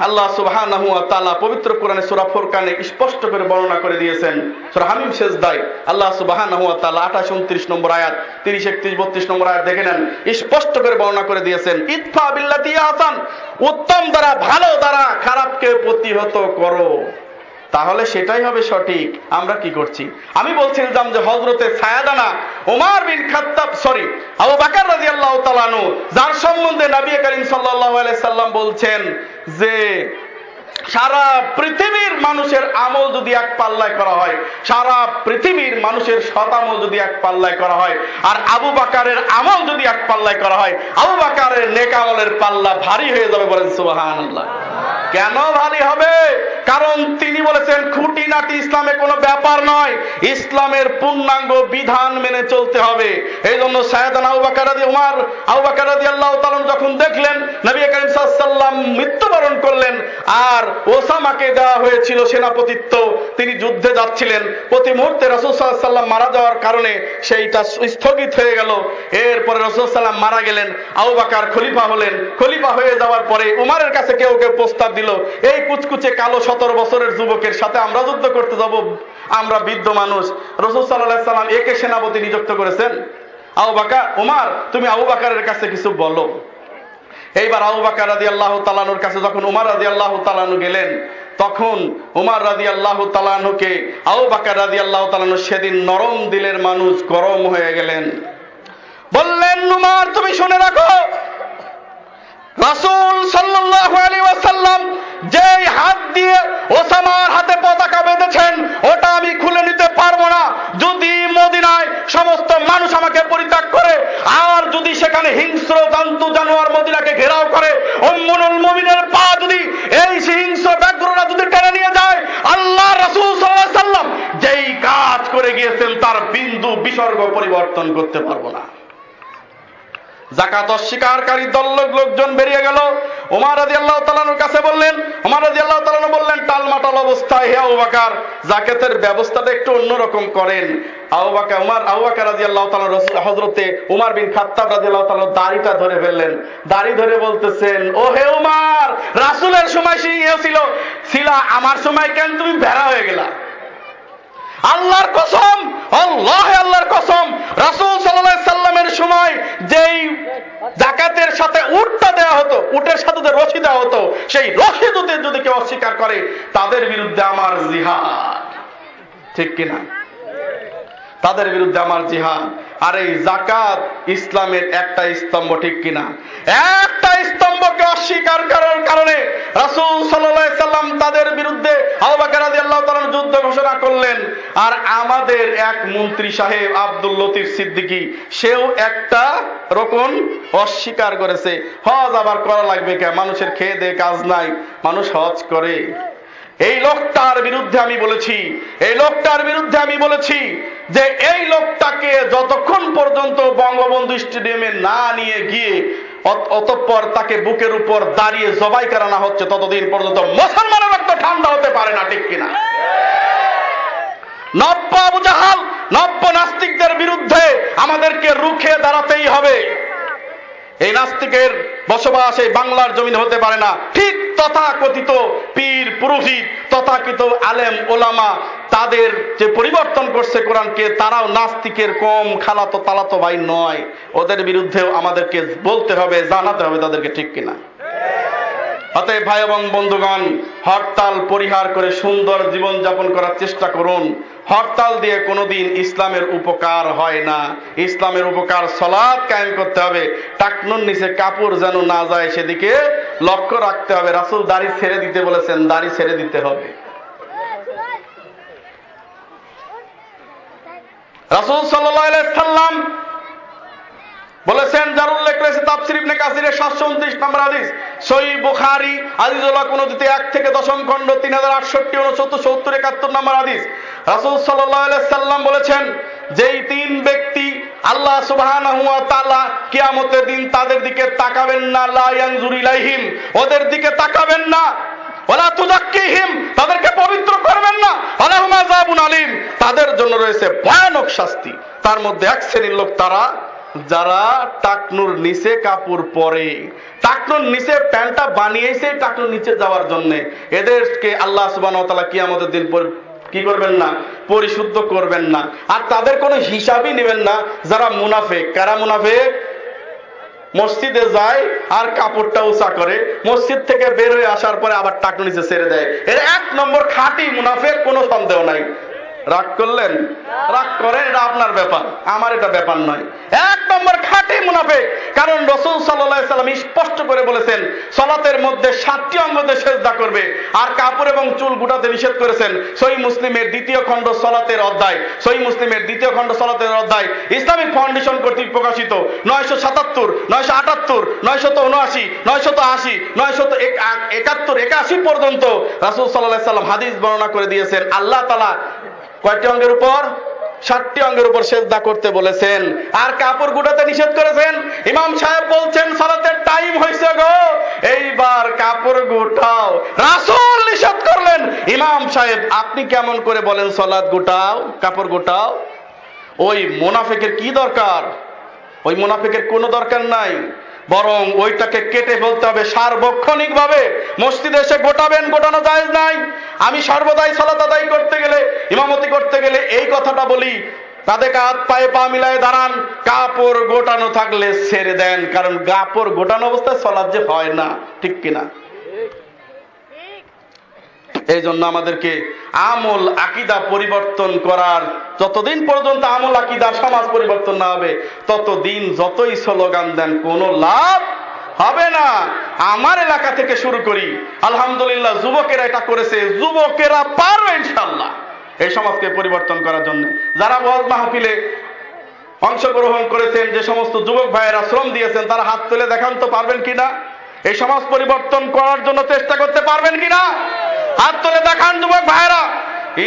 আল্লাহ সুবহানাহু ওয়া তাআলা পবিত্র কোরআনে সূরা ফুরকানে স্পষ্ট করে বর্ণনা করে দিয়েছেন। সূরা হামিম সেজদায় আল্লাহ সুবহানাহু ওয়া তাআলা 28 29 নম্বর আয়াত 30 31 32 নম্বর আয়াত দেখে নেন। স্পষ্ট করে বর্ণনা করে দিয়েছেন ইতফা বিল্লাতি আহসান। উত্তম দ্বারা, ভালো দ্বারা খারাপকে প্রতিহত করো। তাহলে সেটাই হবে সঠিক। আমরা কি করছি? আমি বলছিলাম যে হজরতে ছায়াদানা Umar bin Khattab sorry Abu Bakr রাজি আল্লাহ তালানু যার সম্বন্ধে নাবিয়া করিম সাল্লাহ সাল্লাম বলছেন যে সারা পৃথিবীর মানুষের আমল যদি এক পাল্লায় করা হয়, সারা পৃথিবীর মানুষের আমল যদি এক পাল্লায় করা হয়, আর আবু বাকারের আমল যদি এক পাল্লায় করা হয়, আবু বাকারের নেক আমলের পাল্লা ভারী হয়ে যাবে বলেন সুবহানাল্লাহ। কেন ভারী হবে? কারণ তিনি বলেছেন, খুঁটিনাটি ইসলামে কোনো ব্যাপার নয়। ইসলামের পূর্ণাঙ্গ বিধান মেনে চলতে হবে। এই জন্য সায়দান আউবাকারাদি উমার আউবাকারাদি আল্লাহ তালন যখন দেখলেন, নবী করিম সাল্লাম মৃত্যুবরণ করলেন, আর ওসামাকে দেওয়া হয়েছিল সেনাপতিত্ব। তিনি যুদ্ধে যাচ্ছিলেন। প্রতি মুহূর্তে রসুল সাল্লাম মারা যাওয়ার কারণে সেইটা স্থগিত হয়ে গেল। এরপরে রসুল সাল্লাম মারা গেলেন। আউবাকার খলিফা হলেন। খলিফা হয়ে যাওয়ার পরে উমারের কাছে কেউ কেউ প্রস্তাব দিল, এই কুচকুচে কালো সতেরো বছরের যুবকের সাথে আমরা যুদ্ধ করতে যাব। আমরা বৃদ্ধ মানুষ। রসুল সাল্লাহ সাল্লাম একে সেনাপতি নিযুক্ত করেছেন। আবু বাকার, উমার, তুমি আবু বাকারের কাছে কিছু বলো। এইবার আবু বাকার রাজি আল্লাহ তালানুর কাছে যখন উমার রাজি আল্লাহ তালানু গেলেন, তখন উমার রাজি আল্লাহ তালানুকে আবু বাকার রাজি আল্লাহ তালানু সেদিন নরম দিলের মানুষ গরম হয়ে গেলেন। বললেন, উমার, তুমি শুনে রাখো, রাসুল সাল্লাল্লাহু আলাইহি ওয়াসাল্লাম যেই হাত দিয়ে ওসামার হাতে পতাকা বেঁধেছেন, ওটা আমি খুলে নিতে পারব না। যদি মদিনায় সমস্ত মানুষ আমাকে পরিত্যাগ করে, আর যদি সেখানে হিংস্র জন্তু জানোয়ার মদিনাকে ঘেরাও করে উম্মুনুল মুমিনের পা যদি এই হিংস্র ব্যাঘ্ররা যদি টেনে নিয়ে যায় আল্লাহ রাসূল আলাইহি সাল্লাম যেই কাজ করে গিয়েছেন, তার বিন্দু বিসর্গ পরিবর্তন করতে পারব না। জাকাত অস্বীকারী দল লোকজন বেরিয়ে গেল। ওমার রাজি আল্লাহ তালানোর কাছে বললেন ওমার রাজি আল্লাহ তালানো বললেন, টালমাটাল অবস্থায় হে আউবাকার জাকাতের ব্যবস্থাটা একটু অন্যরকম করেন। আউবাকা উমার আউবাকা রাজি আল্লাহ তালা হজরতে উমার বিন খাত্তাব রাজি আল্লাহ তালা দাড়িটা ধরে ফেললেন। দাড়ি ধরে বলতেছেন, ও হে উমার, রাসুলের সময় সিংহ ছিল। ছিলা আমার সময় কেন তুমি ভেড়া হয়ে গেলা? আল্লাহর কসম, আল্লাহ আল্লাহর কসম, রাসুল সাল্লাহ সাল্লামের সময় যেই জাকাতের সাথে উটটা দেওয়া হতো, উটের সাথে রশি দেওয়া হতো, সেই রশি দুতে যদি কেউ অস্বীকার করে, তাদের বিরুদ্ধে আমার জিহাদ। ঠিক কিনা? তাদের বিরুদ্ধে আমার জিহাদ। আর এই জাকাত ইসলামের একটা স্তম্ভ ঠিক কিনা? একটা স্তম্ভকে অস্বীকার করার কারণে রাসূল আলাইহি সাল্লাম তাদের বিরুদ্ধে আবু বকর রাদিয়াল্লাহু তাআলা যুদ্ধ ঘোষণা করলেন। আর আমাদের এক মন্ত্রী সাহেব আব্দুল লতিফ সিদ্দিকী, সেও একটা রকম অস্বীকার করেছে। হজ আবার করা লাগবে কে? মানুষের খেয়ে দে কাজ নাই। মানুষ হজ করে। এই লোকটার বিরুদ্ধে আমি বলেছি, এই লোকটার বিরুদ্ধে আমি বলেছি যে এই লোকটাকে যতক্ষণ পর্যন্ত বঙ্গবন্ধু স্টেডিয়ামে না নিয়ে গিয়ে অতঃপর তাকে বুকের উপর দাঁড়িয়ে জবাই করানো হচ্ছে, ততদিন পর্যন্ত মুসলমানের রক্ত ঠান্ডা হতে পারে না, ঠিক কিনা? নব্য আবু নব্য নাস্তিকদের বিরুদ্ধে আমাদেরকে রুখে দাঁড়াতেই হবে। এই নাস্তিকের বসবাস এই বাংলার জমিন হতে পারে না, ঠিক তথা কথিত পীর, পুরোহিত, তথাকথিত আলেম, ওলামা, তাদের যে পরিবর্তন করছে কোরআনকে, তারাও নাস্তিকের কম খালাতো তালাতো ভাই নয়। ওদের বিরুদ্ধেও আমাদেরকে বলতে হবে, জানাতে হবে তাদেরকে ঠিক কিনা। অতএব ভাই এবং বন্ধুগণ, হরতাল পরিহার করে সুন্দর জীবন যাপন করার চেষ্টা করুন। হরতাল দিয়ে কোনোদিন ইসলামের উপকার হয় না। ইসলামের উপকার সলাদ কায়েম করতে হবে। টাকনুর নিচে কাপড় যেন না যায়, সেদিকে লক্ষ্য রাখতে হবে। রাসুল দাড়ি ছেড়ে দিতে বলেছেন, দাড়ি ছেড়ে দিতে হবে। রাসুল সাল্লাম বলেছেন যার উল্লেখ রয়েছে তাফসির ইবনে কাসিরের সাতশো উনত্রিশ নম্বর হাদিস। সই বুখারি আজিজুল্লাহ কোন দিতে এক থেকে দশম খণ্ড, তিন হাজার আটষট্টি, উনসত্তর, সত্তর, একাত্তর নম্বর হাদিস। রাসুল সাল্লাম বলেছেন, যেই তিন ব্যক্তি আল্লাহ সুবহান কিয়ামতের দিন তাদের দিকে তাকাবেন না লাইহিম ওদের দিকে তাকাবেন না। ওলা তুজাক্কিহিম তাদেরকে পবিত্র করবেন না। আলাহুম আযাবুন আলিম, তাদের জন্য রয়েছে ভয়ানক শাস্তি। তার মধ্যে এক শ্রেণির লোক তারা যারা টাকনুর নিচে কাপড় পরে, টাকনুর নিচে প্যান্টটা বানিয়েছে টাকনুর নিচে যাওয়ার জন্য। এদেরকে আল্লাহ সুবান কি আমাদের দিন কি করবেন না? পরিশুদ্ধ করবেন না। আর তাদের কোনো হিসাবই নেবেন না যারা মুনাফেক। কারা মুনাফেক? মসজিদে যায় আর কাপড়টা উঁচা করে। মসজিদ থেকে বের হয়ে আসার পরে আবার টাকা নিচে ছেড়ে দেয়। এর এক নম্বর খাঁটি মুনাফেক, কোনো সন্দেহ নাই। রাগ করলেন? রাগ করেন এটা আপনার ব্যাপার। আমার এটা ব্যাপার নয়। এক নম্বর খাঁটি মুনাফেক। কারণ রসুল সাল্লাহ সাল্লাম স্পষ্ট করে বলেছেন, সলাতের মধ্যে সাতটি অঙ্গতে সেজদা করবে। আর কাপড় এবং চুল গুটাতে নিষেধ করেছেন। সই মুসলিমের দ্বিতীয় খণ্ড সলাতের অধ্যায়। সই মুসলিমের দ্বিতীয় খণ্ড সলাতের অধ্যায়। ইসলামিক ফাউন্ডেশন কর্তৃক প্রকাশিত। নয়শো সাতাত্তর, নয়শো আটাত্তর নয়শত উনআশি নয়শত আশি নয়শত একাত্তর, একাশি পর্যন্ত রাসুল সাল্লাহ সাল্লাম হাদিস বর্ণনা করে দিয়েছেন। আল্লাহ তালা কয়টি অঙ্গের উপর? সাতটি অঙ্গের উপর সেজদা করতে বলেছেন। আর কাপড় গুটাতে নিষেধ করেছেন? ইমাম সাহেব বলছেন, সালাতের টাইম হয়েছে গো। এইবার কাপড় গুটাও। রাসুল নিষেধ করলেন। ইমাম সাহেব, আপনি কেমন করে বলেন সলাদ গুটাও, কাপড় গুটাও? ওই মোনাফেকের কি দরকার? ওই মোনাফেকের কোনো দরকার নাই। বরং ওইটাকে কেটে ফেলতে হবে সার্বক্ষণিক ভাবে মসজিদে এসে গোটাবেন, গোটানো যায় নাই। আমি সর্বদাই সালাত আদায় করতে গেলে, ইমামতি করতে গেলে এই কথাটা বলি, তাদের হাত পায়ে পা মিলায় দাঁড়ান। কাপড় গোটানো থাকলে ছেড়ে দেন, কারণ কাপড় গোটানো অবস্থায় সলাদ যে হয় না, ঠিক কিনা? এই জন্য আমাদেরকে আমল, আকিদা পরিবর্তন করার যতদিন পর্যন্ত আমল, আকিদা, সমাজ পরিবর্তন না হবে, ততদিন যতই স্লোগান দেন, কোনো লাভ হবে না। আমার এলাকা থেকে শুরু করি। আলহামদুলিল্লাহ, যুবকেরা এটা করেছে। যুবকেরা পারবে ইনশাল্লাহ এই সমাজকে পরিবর্তন করার জন্য। যারা বল মাহফিলে অংশগ্রহণ করেছেন, যে সমস্ত যুবক ভাইয়েরা শ্রম দিয়েছেন, তারা হাত তুলে দেখান তো পারবেন কিনা? এই সমাজ পরিবর্তন করার জন্য চেষ্টা করতে পারবেন কিনা? হাত তুলে দেখান, যুবক ভাইরা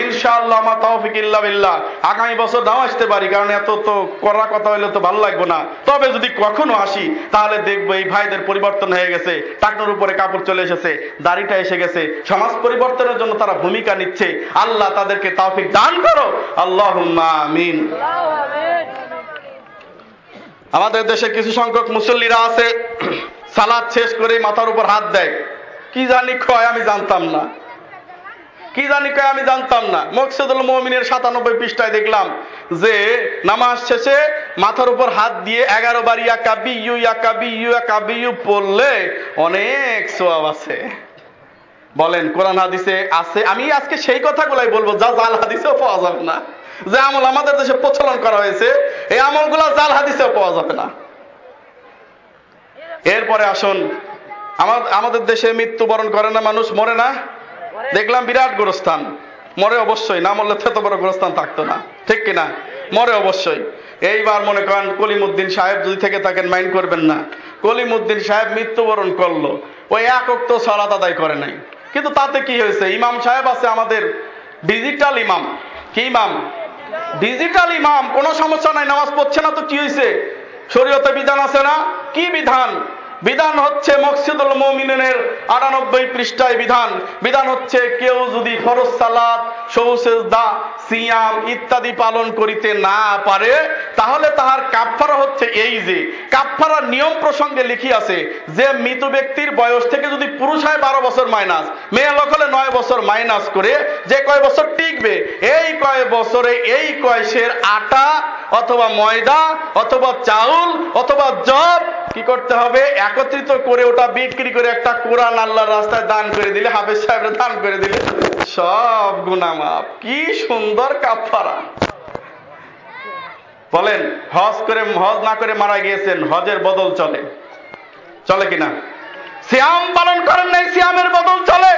ইনশাআল্লাহ মা তৌফিক ইল্লা বিল্লাহ। আগামী বছর নাও আসতে পারি, কারণ এত তো করা কথা হইলে তো ভালো লাগবে না। তবে যদি কখনো আসি, তাহলে দেখব এই ভাইদের পরিবর্তন হয়ে গেছে। টাকনোর উপরে কাপড় চলে এসেছে, দাড়িটা এসে গেছে। সমাজ পরিবর্তনের জন্য তারা ভূমিকা নিচ্ছে। আল্লাহ তাদেরকে তৌফিক দান করো। আল্লাহ আমিন আমাদের দেশে কিছু সংখ্যক মুসল্লিরা আছে, সালাদ শেষ করে মাথার উপর হাত দেয়। কি জানি কয় আমি জানতাম না। কি জানি কয় আমি জানতাম না। মকসুদুল মমিনের সাতানব্বই পৃষ্ঠায় দেখলাম যে, নামাজ শেষে মাথার উপর হাত দিয়ে এগারো বার ইয়া কাবি ইউ ইয়া কাবি ইউ ইয়া কাবি ইউ পড়লে অনেক সোয়াব আছে। বলেন, কোরআন হাদিসে আছে? আমি আজকে সেই কথাগুলাই বলব, যা জাল হাদিসেও পাওয়া যাবে না। যে আমল আমাদের দেশে প্রচলন করা হয়েছে এই আমলগুলো জাল হাদিসেও পাওয়া যাবে না। এরপরে আসুন আমাদের দেশে মৃত্যুবরণ করে না, মানুষ মরে না? দেখলাম বিরাট গোরস্থান। মরে অবশ্যই, না মরলে এত বড় গোরস্থান থাকতো না। ঠিক কিনা? মরে অবশ্যই। এইবার মনে করেন কলিমুদ্দিন সাহেব যদি থেকে থাকেন, মাইন্ড করবেন না। কলিমুদ্দিন সাহেব মৃত্যুবরণ করল। ওই একক তো সলাত আদায় করে নাই। কিন্তু তাতে কি হয়েছে? ইমাম সাহেব আছে আমাদের ডিজিটাল ইমাম। কি ইমাম? ডিজিটাল ইমাম কোনো সমস্যা নাই, নামাজ পড়ছে না তো কি হয়েছে শরীয়তে বিধান আছে না? কি বিধান? বিধান হচ্ছে মকসিদুল মমিনের আটানব্বই পৃষ্ঠায় বিধান। বিধান হচ্ছে কেউ যদি ফরজ সালাদ সৌসেজদা সিয়াম ইত্যাদি পালন করিতে না পারে, তাহলে তাহার কাফারা হচ্ছে এই যে কাফারার নিয়ম প্রসঙ্গে লিখি আছে, যে মৃত ব্যক্তির বয়স থেকে যদি পুরুষ হয় বারো বছর মাইনাস, মেয়ে লোক নয় বছর মাইনাস করে, যে কয় বছর টিকবে, এই কয় বছরে এই কয়সের আটা অথবা ময়দা, অথবা চাউল, অথবা জব কি করতে হবে? একত্রিত করে ওটা বিক্রি করে একটা কোরআন আল্লাহর রাস্তায় দান করে দিলে, হাফেজ সাহেবরা দান করে দিলে। সব গুনামাপ। কি সুন্দর কাফারা বলেন, হজ করে, হজ না করে মারা গিয়েছেন, হজের বদল চলে। চলে কিনা? সিয়াম পালন করেন নাই, সিয়ামের বদল চলে।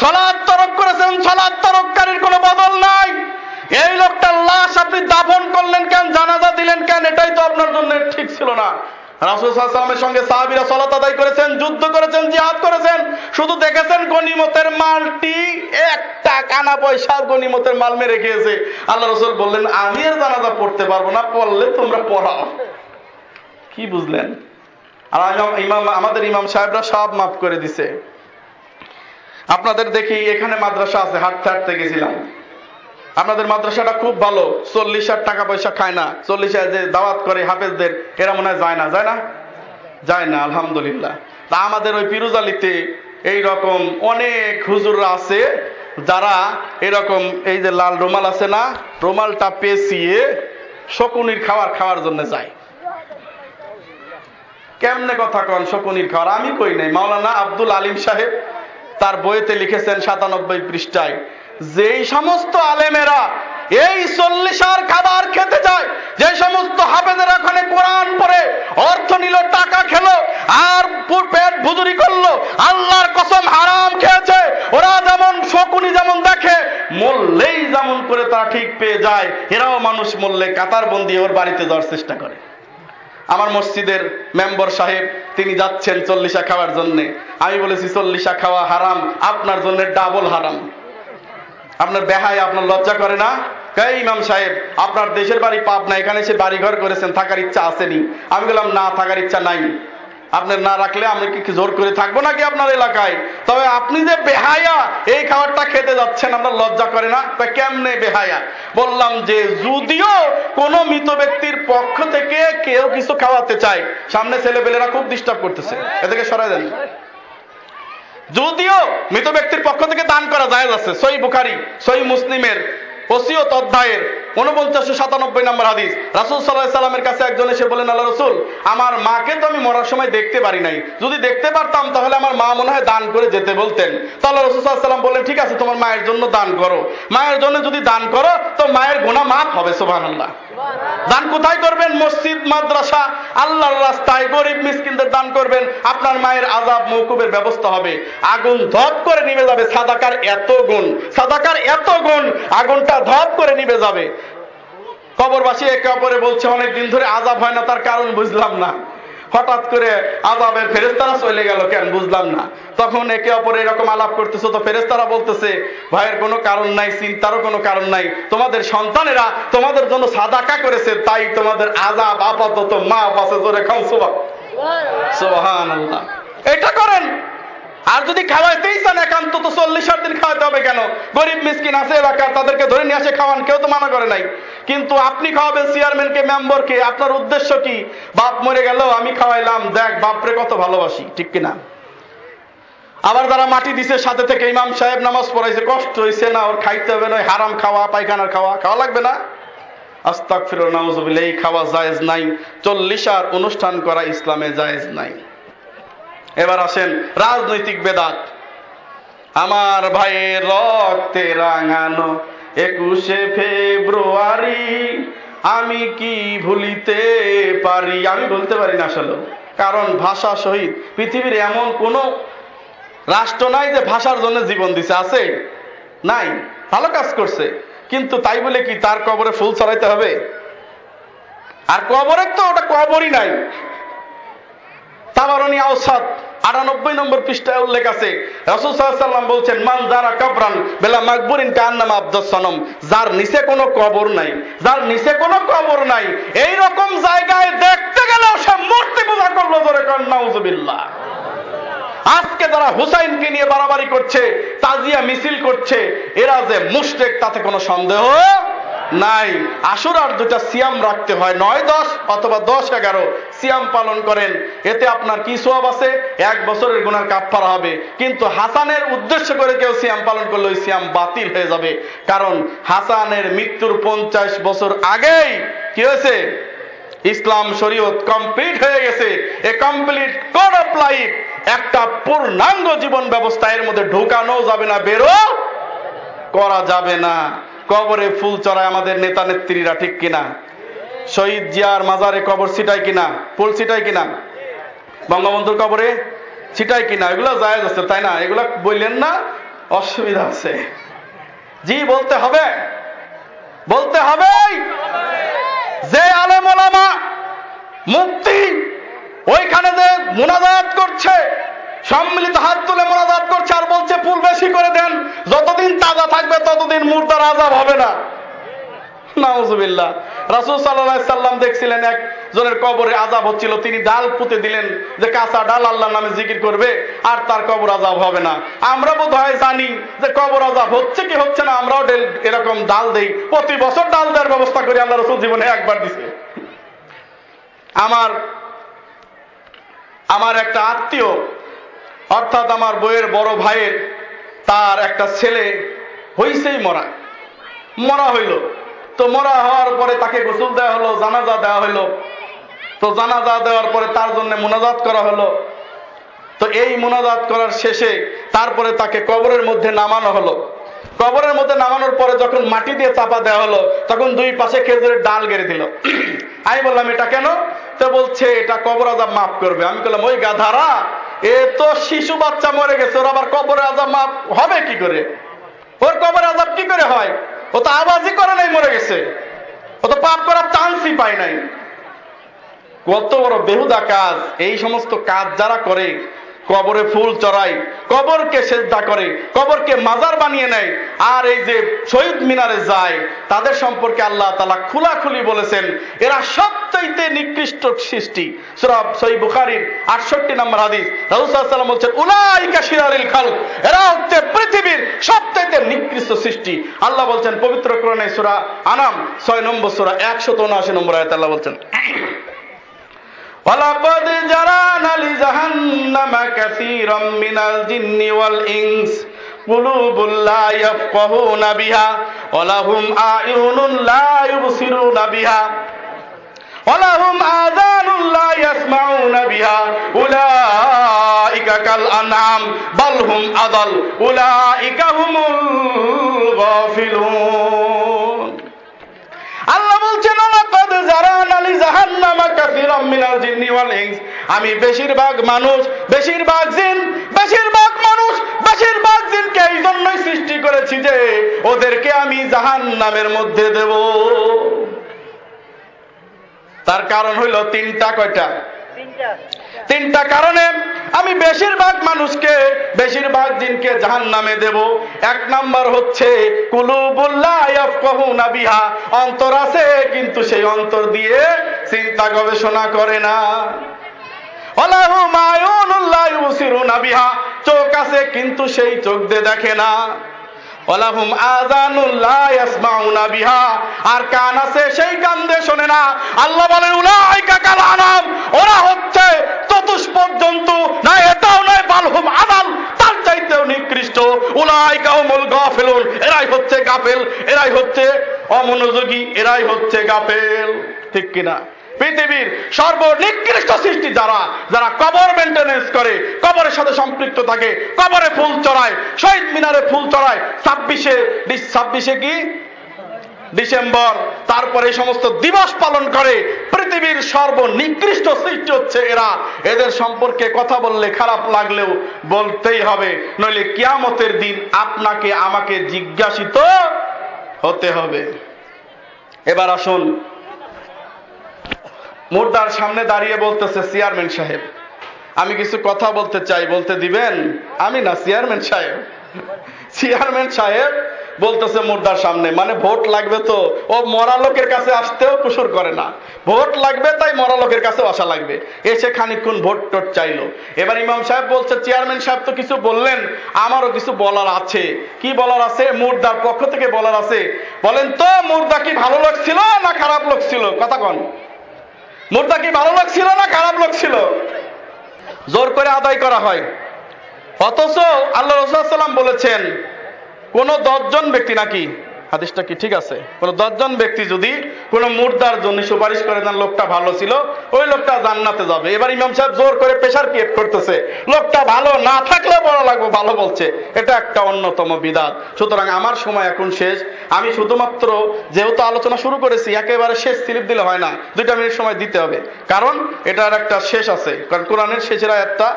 সলাদ তরক করেছেন, সলাদ তরককারীর কোনো বদল নাই। এই লোকটার লাশ আপনি দাফন করলেন কেন? জানাজা দিলেন কেন? এটাই তো আপনার জন্য ঠিক ছিল না। রাসুলের সঙ্গে সাহাবিরা সলাত আদায় করেছেন, যুদ্ধ করেছেন, জিহাদ করেছেন। শুধু দেখেছেন গনিমতের মালটি একটা কানা পয়সা গনিমতের মাল মেরে খেয়েছে। আল্লাহ রসুল বললেন, আমি আর জানাজা পড়তে পারব না, পড়লে তোমরা পড়াও। কি বুঝলেন? আর ইমাম, আমাদের ইমাম সাহেবরা সব মাফ করে দিছে। আপনাদের দেখি এখানে মাদ্রাসা আছে, হাঁটতে হাঁটতে গেছিলাম। আপনাদের মাদ্রাসাটা খুব ভালো। চল্লিশ হাজার টাকা পয়সা খায় না। চল্লিশ হাজার যে দাওয়াত করে হাফেজদের, এরা মনে হয় যায় না। যায় না? যায় না, আলহামদুলিল্লাহ। তা আমাদের ওই পিরুজালিতে এই রকম অনেক হুজুররা আছে, যারা এরকম এই যে লাল রুমাল আছে না, রুমালটা পেঁচিয়ে শকুনির খাবার খাওয়ার জন্য যায়। কেমনে কথা কন শকুনির খাবার আমি কই নাই। মাওলানা আব্দুল আলিম সাহেব তার বইতে লিখেছেন সাতানব্বই পৃষ্ঠায় যেই সমস্ত আলেমেরা এই চল্লিশার খাবার খেতে যায় যে সমস্ত হাফেদের ওখানে কোরআন পড়ে, অর্থ নিল, টাকা খেলো, আর পেট ভুজুরি করল, আল্লাহর কসম হারাম খেয়েছে, ওরা যেমন শকুনি যেমন দেখে, মরলেই যেমন করে তারা ঠিক পেয়ে যায়, এরাও মানুষ মরলে কাতার বন্দি ওর বাড়িতে যাওয়ার চেষ্টা করে। আমার মসজিদের মেম্বার সাহেব, তিনি যাচ্ছেন চল্লিশা খাওয়ার জন্য। আমি বলেছি, চল্লিশা খাওয়া হারাম, আপনার জন্য ডাবল হারাম। আপনার বেহায়, আপনার লজ্জা করে না? এই ইমাম সাহেব, আপনার দেশের বাড়ি পাপ না, এখানে এসে বাড়ি ঘর করেছেন, থাকার ইচ্ছা আসেনি। আমি বললাম, না, থাকার ইচ্ছা নাই। আপনার না রাখলে আমি কি জোর করে থাকব নাকি আপনার এলাকায়? তবে আপনি যে বেহায়া, এই খাবারটা খেতে যাচ্ছেন, আপনার লজ্জা করে না? তা কেমনে বেহায়া? বললাম যে, যদিও কোনো মৃত ব্যক্তির পক্ষ থেকে কেউ কিছু খাওয়াতে চায়, সামনে ছেলেপেলেরা খুব ডিস্টার্ব করতেছে। এদেরকে সরাই দেন। যদিও মৃত ব্যক্তির পক্ষ থেকে দান করা যায় আছে। সই বুখারি সই মুসলিমের ওসিয়ত অধ্যায়ের উনপঞ্চাশশো সাতানব্বই নম্বর হাদিস। রাসুল সাল্লাহ সাল্লামের কাছে একজন এসে বলেন আল্লাহ রসুল, আমার মাকে তো আমি মরার সময় দেখতে পারি নাই। যদি দেখতে পারতাম, তাহলে আমার মা মনে হয় দান করে যেতে বলতেন। তাহলে রসুল সাল্লাম বললেন, ঠিক আছে, তোমার মায়ের জন্য দান করো। মায়ের জন্য যদি দান করো, তো মায়ের গোনা মাফ হবে সোভান আল্লাহ দান কোথায় করবেন? মসজিদ, মাদ্রাসা, আল্লাহর রাস্তায় গরিব মিসকিনদের দান করবেন। আপনার মায়ের আজাব মৌকুবের ব্যবস্থা হবে। আগুন ধপ করে নিবে যাবে। সাদাকার এত গুণ, সাদাকার এত গুণ, আগুনটা ধপ করে নিবে যাবে। কবরবাসী একে অপরে বলছে, অনেক দিন ধরে আজাব হয় না, তার কারণ বুঝলাম না। হঠাৎ করে আজাবের ফেরেস্তারা চলে গেল কেন বুঝলাম না। তখন একে অপরে এরকম আলাপ করতেছে, তো ফেরেস্তারা বলতেছে, ভাইয়ের কোনো কারণ নাই, চিন্তারও কোনো কারণ নাই। তোমাদের সন্তানেরা তোমাদের জন্য সাদাকা করেছে, তাই তোমাদের আজাব আপাতত মা পাশে জোরে খাও সুবাহ সোহান এটা করেন। আর যদি খাওয়াইতেই চান একান্ত তো চল্লিশ দিন খাওয়াতে হবে কেন? গরিব মিসকিন আছে এলাকার, তাদেরকে ধরে নিয়ে আসে খাওয়ান, কেউ তো মানা করে নাই। কিন্তু আপনি খাওয়াবেন চেয়ারম্যানকে, মেম্বারকে, আপনার উদ্দেশ্য কি? বাপ মরে গেল, আমি খাওয়াইলাম, দেখ, বাপরে কত ভালোবাসি, ঠিক কিনা? আবার যারা মাটি দিছে, সাথে থেকে ইমাম সাহেব নামাজ পড়াইছে, কষ্ট হয়েছে না, ওর খাইতে হবে না হারাম খাওয়া, পায়খানার খাওয়া খাওয়া লাগবে না? আস্তাক ফিরো নাউজুবিল্লাহ, এই খাওয়া জায়েজ নাই চল্লিশার অনুষ্ঠান করা ইসলামে জায়েজ নাই। এবার আসেন রাজনৈতিক বেদাত। আমার ভাইয়ের রক্তে রাঙানো একুশে ফেব্রুয়ারি, আমি কি ভুলিতে পারি? আমি বলতে পারি না আসলে কারণ ভাষা শহীদ পৃথিবীর এমন কোন রাষ্ট্র নাই যে ভাষার জন্য জীবন দিছে, আছে? নাই। ভালো কাজ করছে। কিন্তু তাই বলে কি তার কবরে ফুল ছড়াইতে হবে? আর কবরের তো ওটা কবরই নাই। তাবারনি আওসাদ, আটানব্বই নম্বর পৃষ্ঠায় উল্লেখ আছে। রাসুল সাল্লাম বলছেন, মান যারা কাবরান, বেলা মাকবুরিন কান্নাম আব্দুস সনম যার নিচে কোনো কবর নাই, যার নিচে কোনো কবর নাই এই রকম জায়গায় দেখতে গেলেও সে মূর্তি পূজা করল ধরে কন আজকে যারা হুসাইনকে নিয়ে বাড়াবাড়ি করছে, তাজিয়া মিছিল করছে, এরা যে মুশরেক, তাতে কোনো সন্দেহ নাই, আশুরার দুটা সিয়াম রাখতে হয়, নয়, দশ অথবা দশ, এগারো সিয়াম পালন করেন। এতে আপনার কি সোয়াব আছে? এক বছরের গুনার কাপড় হবে। কিন্তু হাসানের উদ্দেশ্য করে কেউ সিয়াম পালন করলে ওই সিয়াম বাতিল হয়ে যাবে। কারণ হাসানের মৃত্যুর পঞ্চাশ বছর আগেই কি হয়েছে? ইসলাম শরীয়ত কমপ্লিট হয়ে গেছে। A complete code of life একটা পূর্ণাঙ্গ জীবন ব্যবস্থা এর মধ্যে ঢোকানো যাবে না, বেরো, করা যাবে না। কবরে ফুল চড়ায় আমাদের নেতা নেত্রীরা ঠিক কিনা? শহীদ জিয়ার মাজারে কবর ছিটায় কিনা? ফুল ছিটায় কিনা? বঙ্গবন্ধুর কবরে ছিটায় কিনা? এগুলো জায়েজ আছে, তাই না? এগুলো বললেন না, অসুবিধা আছে। জি, বলতে হবে। বলতে হবে। যে আলেম ওলামা মুক্তি ওইখানে যে মোনাজাত করছে সম্মিলিত হাত তুলে মোনাজাত করছে আর বলছে ফুল বেশি করে দেন। যতদিন তাজা থাকবে, ততদিন মুর্দার আজাব হবে না। নাউজুবিল্লাহ। রাসুল সাল্লাহ সাল্লাম দেখছিলেন একজনের কবরে আজাব হচ্ছিল। তিনি ডাল পুঁতে দিলেন যে, কাঁচা ডাল আল্লাহর নামে জিকির করবে, আর তার কবর আজাব হবে না। আমরা বোধ হয় জানি যে, কবর আজাব হচ্ছে কি হচ্ছে না, আমরাও এরকম ডাল দেই। প্রতি বছর ডাল দেওয়ার ব্যবস্থা করি, আল্লাহ রসুল জীবনে একবার দিছে। আমার আমার একটা আত্মীয় অর্থাৎ আমার বইয়ের বড় ভাইয়ের তার একটা ছেলে হইছেই মরা। মরা হইল। তো মরা হওয়ার পরে তাকে গোসল দেওয়া হলো, জানাজা দেওয়া হইল। তো জানাজা দেওয়ার পরে তার জন্য মোনাজাত করা হলো। তো এই মোনাজাত করার শেষে তারপরে তাকে কবরের মধ্যে নামানো হলো। কবরের মধ্যে নামানোর পরে যখন মাটি দিয়ে চাপা দেওয়া হলো, তখন দুই পাশে খেজুরের ডাল গেড়ে দিল। আমি বললাম, এটা কেন? তো বলছে, এটা কবর আজাব মাফ করবে। আমি বললাম, ওই গাধারা এ তো শিশু বাচ্চা মরে গেছে, ওর আবার কবরে আজাব হবে কি করে? ওর কবর আজাব কি করে হয়? ও তো আওয়াজই করে নাই, মরে গেছে। ও তো পাপ করার চান্সই পায় নাই। কত বড় বেহুদা কাজ, এই সমস্ত কাজ যারা করে কবরে ফুল চড়ায় কবরকে সেজদা করে, কবরকে মাজার বানিয়ে নেয়। আর এই যে শহীদ মিনারে যায়, তাদের সম্পর্কে আল্লাহ তালা খোলাখুলি বলেছেন, এরা সবচাইতে নিকৃষ্ট সৃষ্টি। সুরাব সই বুখারির আটষট্টি নম্বর হাদিস রাহুসাল্লাম বলছেন, উলাইকা শিরারিল খাল এরা হচ্ছে পৃথিবীর সবচাইতে নিকৃষ্ট সৃষ্টি। আল্লাহ বলছেন, পবিত্র কোরআনে সুরা আনাম, ছয় নম্বর সুরা, একশত উনআশি নম্বর আয়াত আল্লাহ বলছেন ولقد جرانا لجهنم كثيرا من الجن والإنس قلوب لا يفقهون بها ولهم أعين لا يبصرون بها ولهم آذان لا يسمعون بها أولئك كالأنعام بل هم أضل أولئك هم الغافلون আমি বেশিরভাগ মানুষ, বেশিরভাগ জিন, বেশিরভাগ মানুষ, বেশিরভাগ জিনকে এই জন্যই সৃষ্টি করেছি যে ওদেরকে আমি জাহান নামের মধ্যে দেব। তার কারণ হইল তিনটা কয়টা? তিনটা কারণে আমি বেশিরভাগ মানুষকে, বেশিরভাগ দিনকে জাহান নামে দেব। এক নাম্বার হচ্ছে বিহা। অন্তর আছে, কিন্তু সেই অন্তর দিয়ে চিন্তা গবেষণা করে না। চোখ আছে, কিন্তু সেই চোখ দিয়ে দেখে না। ওলাহুম আযানুল্লাহ ইয়াসমাউনা বিহা। আর কান আছে, সেই কান দিয়ে শোনে না। আল্লাহ বলেন, উলাইকা কাল আনাম। ওরা হচ্ছে চতুষ্পদ জন্তু না, এটাও নয়, বালহুম আদাল তার চাইতেও নিকৃষ্ট। উলাইকা হুমুল গাফিলুন। এরাই হচ্ছে গাফেল, এরাই হচ্ছে অমনোযোগী, এরাই হচ্ছে গাফেল। ঠিক কিনা? পৃথিবীর সর্বনিকৃষ্ট সৃষ্টি যারা যারা কবর মেনটেনেন্স করে, কবরের সাথে সম্পৃক্ত থাকে, কবরে ফুল চড়ায়, শহীদ মিনারে ফুল চড়ায়, ছাব্বিশে ছাব্বিশে কি? ডিসেম্বর। তারপরে এই সমস্ত দিবস পালন করে, পৃথিবীর সর্বনিকৃষ্ট সৃষ্টি হচ্ছে এরা। এদের সম্পর্কে কথা বললে খারাপ লাগলেও বলতেই হবে। নইলে কিয়ামতের দিন আপনাকে, আমাকে জিজ্ঞাসিত হতে হবে। এবার আসুন মুর্দার সামনে দাঁড়িয়ে বলতেছে চেয়ারম্যান সাহেব, আমি কিছু কথা বলতে চাই। বলতে দিবেন? আমি না চেয়ারম্যান সাহেব। চেয়ারম্যান সাহেব বলতেছে মুর্দার সামনে মানে ভোট লাগবে তো? ও মরা লোকের কাছে আসতেও কুসুর করে না। ভোট লাগবে তাই মরা লোকের কাছেও আসা লাগবে। এসে খানিকক্ষণ ভোট টোট চাইলো। এবার ইমাম সাহেব বলছে চেয়ারম্যান সাহেব তো কিছু বললেন, আমারও কিছু বলার আছে। কি বলার আছে? মুর্দার পক্ষ থেকে বলার আছে। বলেন তো, মুর্দা কি ভালো লোক ছিল না খারাপ লোক ছিল? কথা কন। মুর্দা কি ভালো লোক ছিল না খারাপ লোক ছিল? জোর করে আদায় করা হয়। অথচ আল্লাহ রসুলাম বলেছেন, কোন দশজন ব্যক্তি নাকি হাদিসটা কি ঠিক আছে? কোন দশজন ব্যক্তি যদি কোন মুর্দার জন্য সুপারিশ করে দেন, লোকটা ভালো ছিল, ওই লোকটা জান্নাতে যাবে। এবার ইমাম সাহেব জোর করে প্রেশার ক্রিয়েট করতেছে। লোকটা ভালো না থাকলে বড় লাগবে, ভালো বলছে। এটা একটা অন্যতম বিদাত সুতরাং আমার সময় এখন শেষ। আমি শুধুমাত্র যেহেতু আলোচনা শুরু করেছি, একেবারে শেষ স্লিপ দিলে হয় না। দুইটা মিনিট সময় দিতে হবে। কারণ এটার একটা শেষ আছে। কারণ কোরআনের শেষের একটা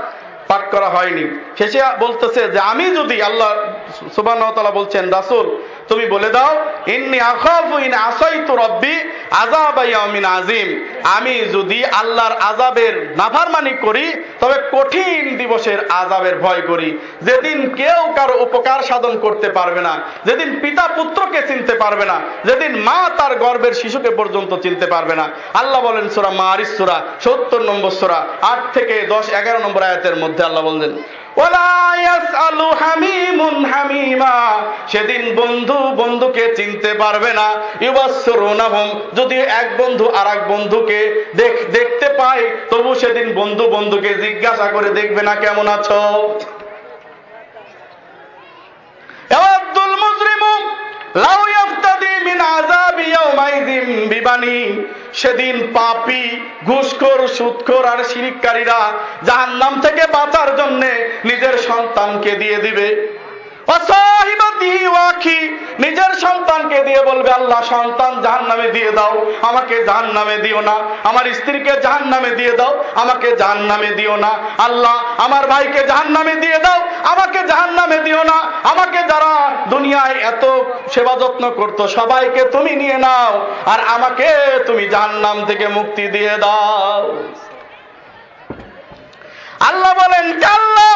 পাঠ করা হয়নি। শেষে বলতেছে যে, আমি যদি আল্লাহ সুবাহ বলছেন, রাসুল তুমি বলে দাও, ইন্নি আখাফু ইন আসাইতু রব্বি আযাবা ইয়াউমিন আযীম। আমি যদি আল্লাহর আযাবের নাফরমানি করি, তবে কঠিন দিবসের আযাবের ভয় করি। যেদিন কেউ কারও উপকার সাধন করতে পারবে না, যেদিন পিতা পুত্রকে চিনতে পারবে না, যেদিন মা তার গর্ভের শিশুকে পর্যন্ত চিনতে পারবে না। আল্লাহ বলেন সূরা মারিস সূরা 70 নম্বর সূরা 8 থেকে 10 11 নম্বর আয়াতের মধ্যে আল্লাহ বললেন সেদিন বন্ধু বন্ধুকে চিনতে পারবে না। ইউবাসসিরুনাহুম, যদি এক বন্ধু আর এক বন্ধুকে দেখ, দেখতে পায়, তবু সেদিন বন্ধু বন্ধুকে জিজ্ঞাসা করে দেখবে না কেমন আছো। ইয়াওয়াদ্দুল মুজরিমু, লাউ ইয়াফতাদি আযাবি ইয়াউমাইযিন বিবানি। সেদিন পাপী, ঘুষখোর, সুদখোর আর শিরিককারীরা জাহান্নাম থেকে বাঁচার জন্য নিজের সন্তানকে দিয়ে দিবে। নিজের সন্তানকে দিয়ে বলবে, আল্লাহ, সন্তান জাহান নামে দিয়ে দাও, আমাকে জাহান নামে দিও না। আমার স্ত্রীকে জাহান নামে দিয়ে দাও, আমাকে জাহান নামে দিও না। আল্লাহ, আমার ভাইকে জাহান নামে দিয়ে দাও, আমাকে জাহান নামে দিও না। আমাকে যারা দুনিয়ায় এত সেবা যত্ন করতো, সবাইকে তুমি নিয়ে নাও, আর আমাকে তুমি জাহান নাম থেকে মুক্তি দিয়ে দাও। আল্লাহ বলেন কাল্লা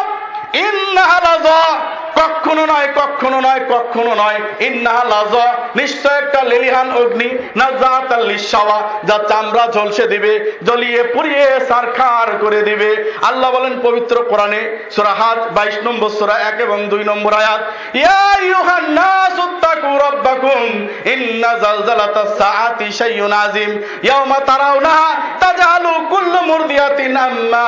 কখনো নয় কখনো নয় কখনো নয়। ইন্নাহালাজ নিশ্চয় একটা লেলিহান অগ্নি না জাতাল লিসাওয়া যা চামড়া ঝলসে দিবে, জ্বলিয়ে পুড়িয়ে সারখার করে দিবে। আল্লাহ বলেন পবিত্র কোরআনে সূরা হাজ 22 নম্বর সূরা 1 এবং 2 নম্বর আয়াত, ইয়া আইয়ুহান নাস উত্তাকু রাব্বাকুম, ইন্না জালজালাতাস সাআতি শাইউন আযীম ইয়াওমা তারাউনাহা তাজালু কুল্লু মুরদিয়াতিন আম্মা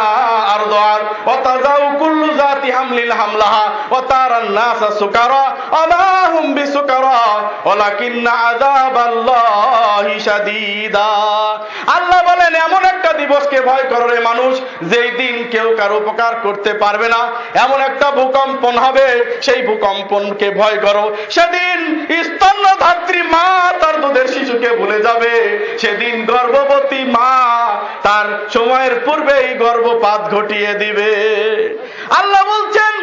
আরদার ওয়া তাজাউ কুল্লু জাতি হামলিন হামলাহা ওয়া তারান নাসা সুকারা আমা হুম বিসুকারা, ওয়ালাকিন্না আযাবাল্লাহি শাদীদা। আল্লাহ বলেন, এমন একটা দিবসকে ভয় করো মানুষ, যেই দিন কেউ কারও উপকার করতে পারবে না। এমন একটা ভূকম্পন হবে, সেই ভূকম্পনকে ভয় করো। সেদিন স্তন্যধাত্রী মা তার দুধের শিশুকে ভুলে যাবে। সেদিন গর্ভবতী মা তার সময়ের পূর্বেই গর্ভপাত ঘটিয়ে দিবে। আল্লাহ বলছেন,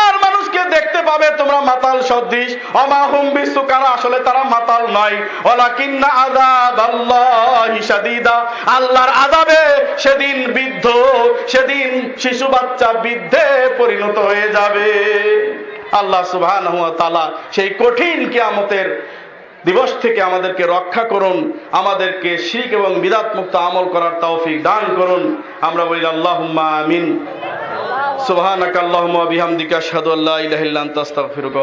আর মানুষকে দেখতে পাবে তোমরা মাতাল সদৃশ। অমাহুম বিশ্বকারা আসলে তারা মাতাল নয়। ওলাকিন্না আযাব আল্লাহি শাদীদা। আল্লাহর আযাবে সেদিন বৃদ্ধ, সেদিন শিশু বাচ্চা বৃদ্ধে পরিণত হয়ে যাবে। আল্লাহ সুবহানাহু ওয়া তাআলা সেই কঠিন কিয়ামতের দিবস থেকে আমাদেরকে রক্ষা করুন, আমাদেরকে শিখ এবং বিদাত মুক্ত আমল করার তৌফিক দান করুন। আমরা বলি আল্লাহুম্মা আমিন। সুবহানাকা আল্লাহুম্মা বিহামদিকা আশহাদু আল্লা ইলাহা ইল্লা আনতা, আস্তাগফিরুকা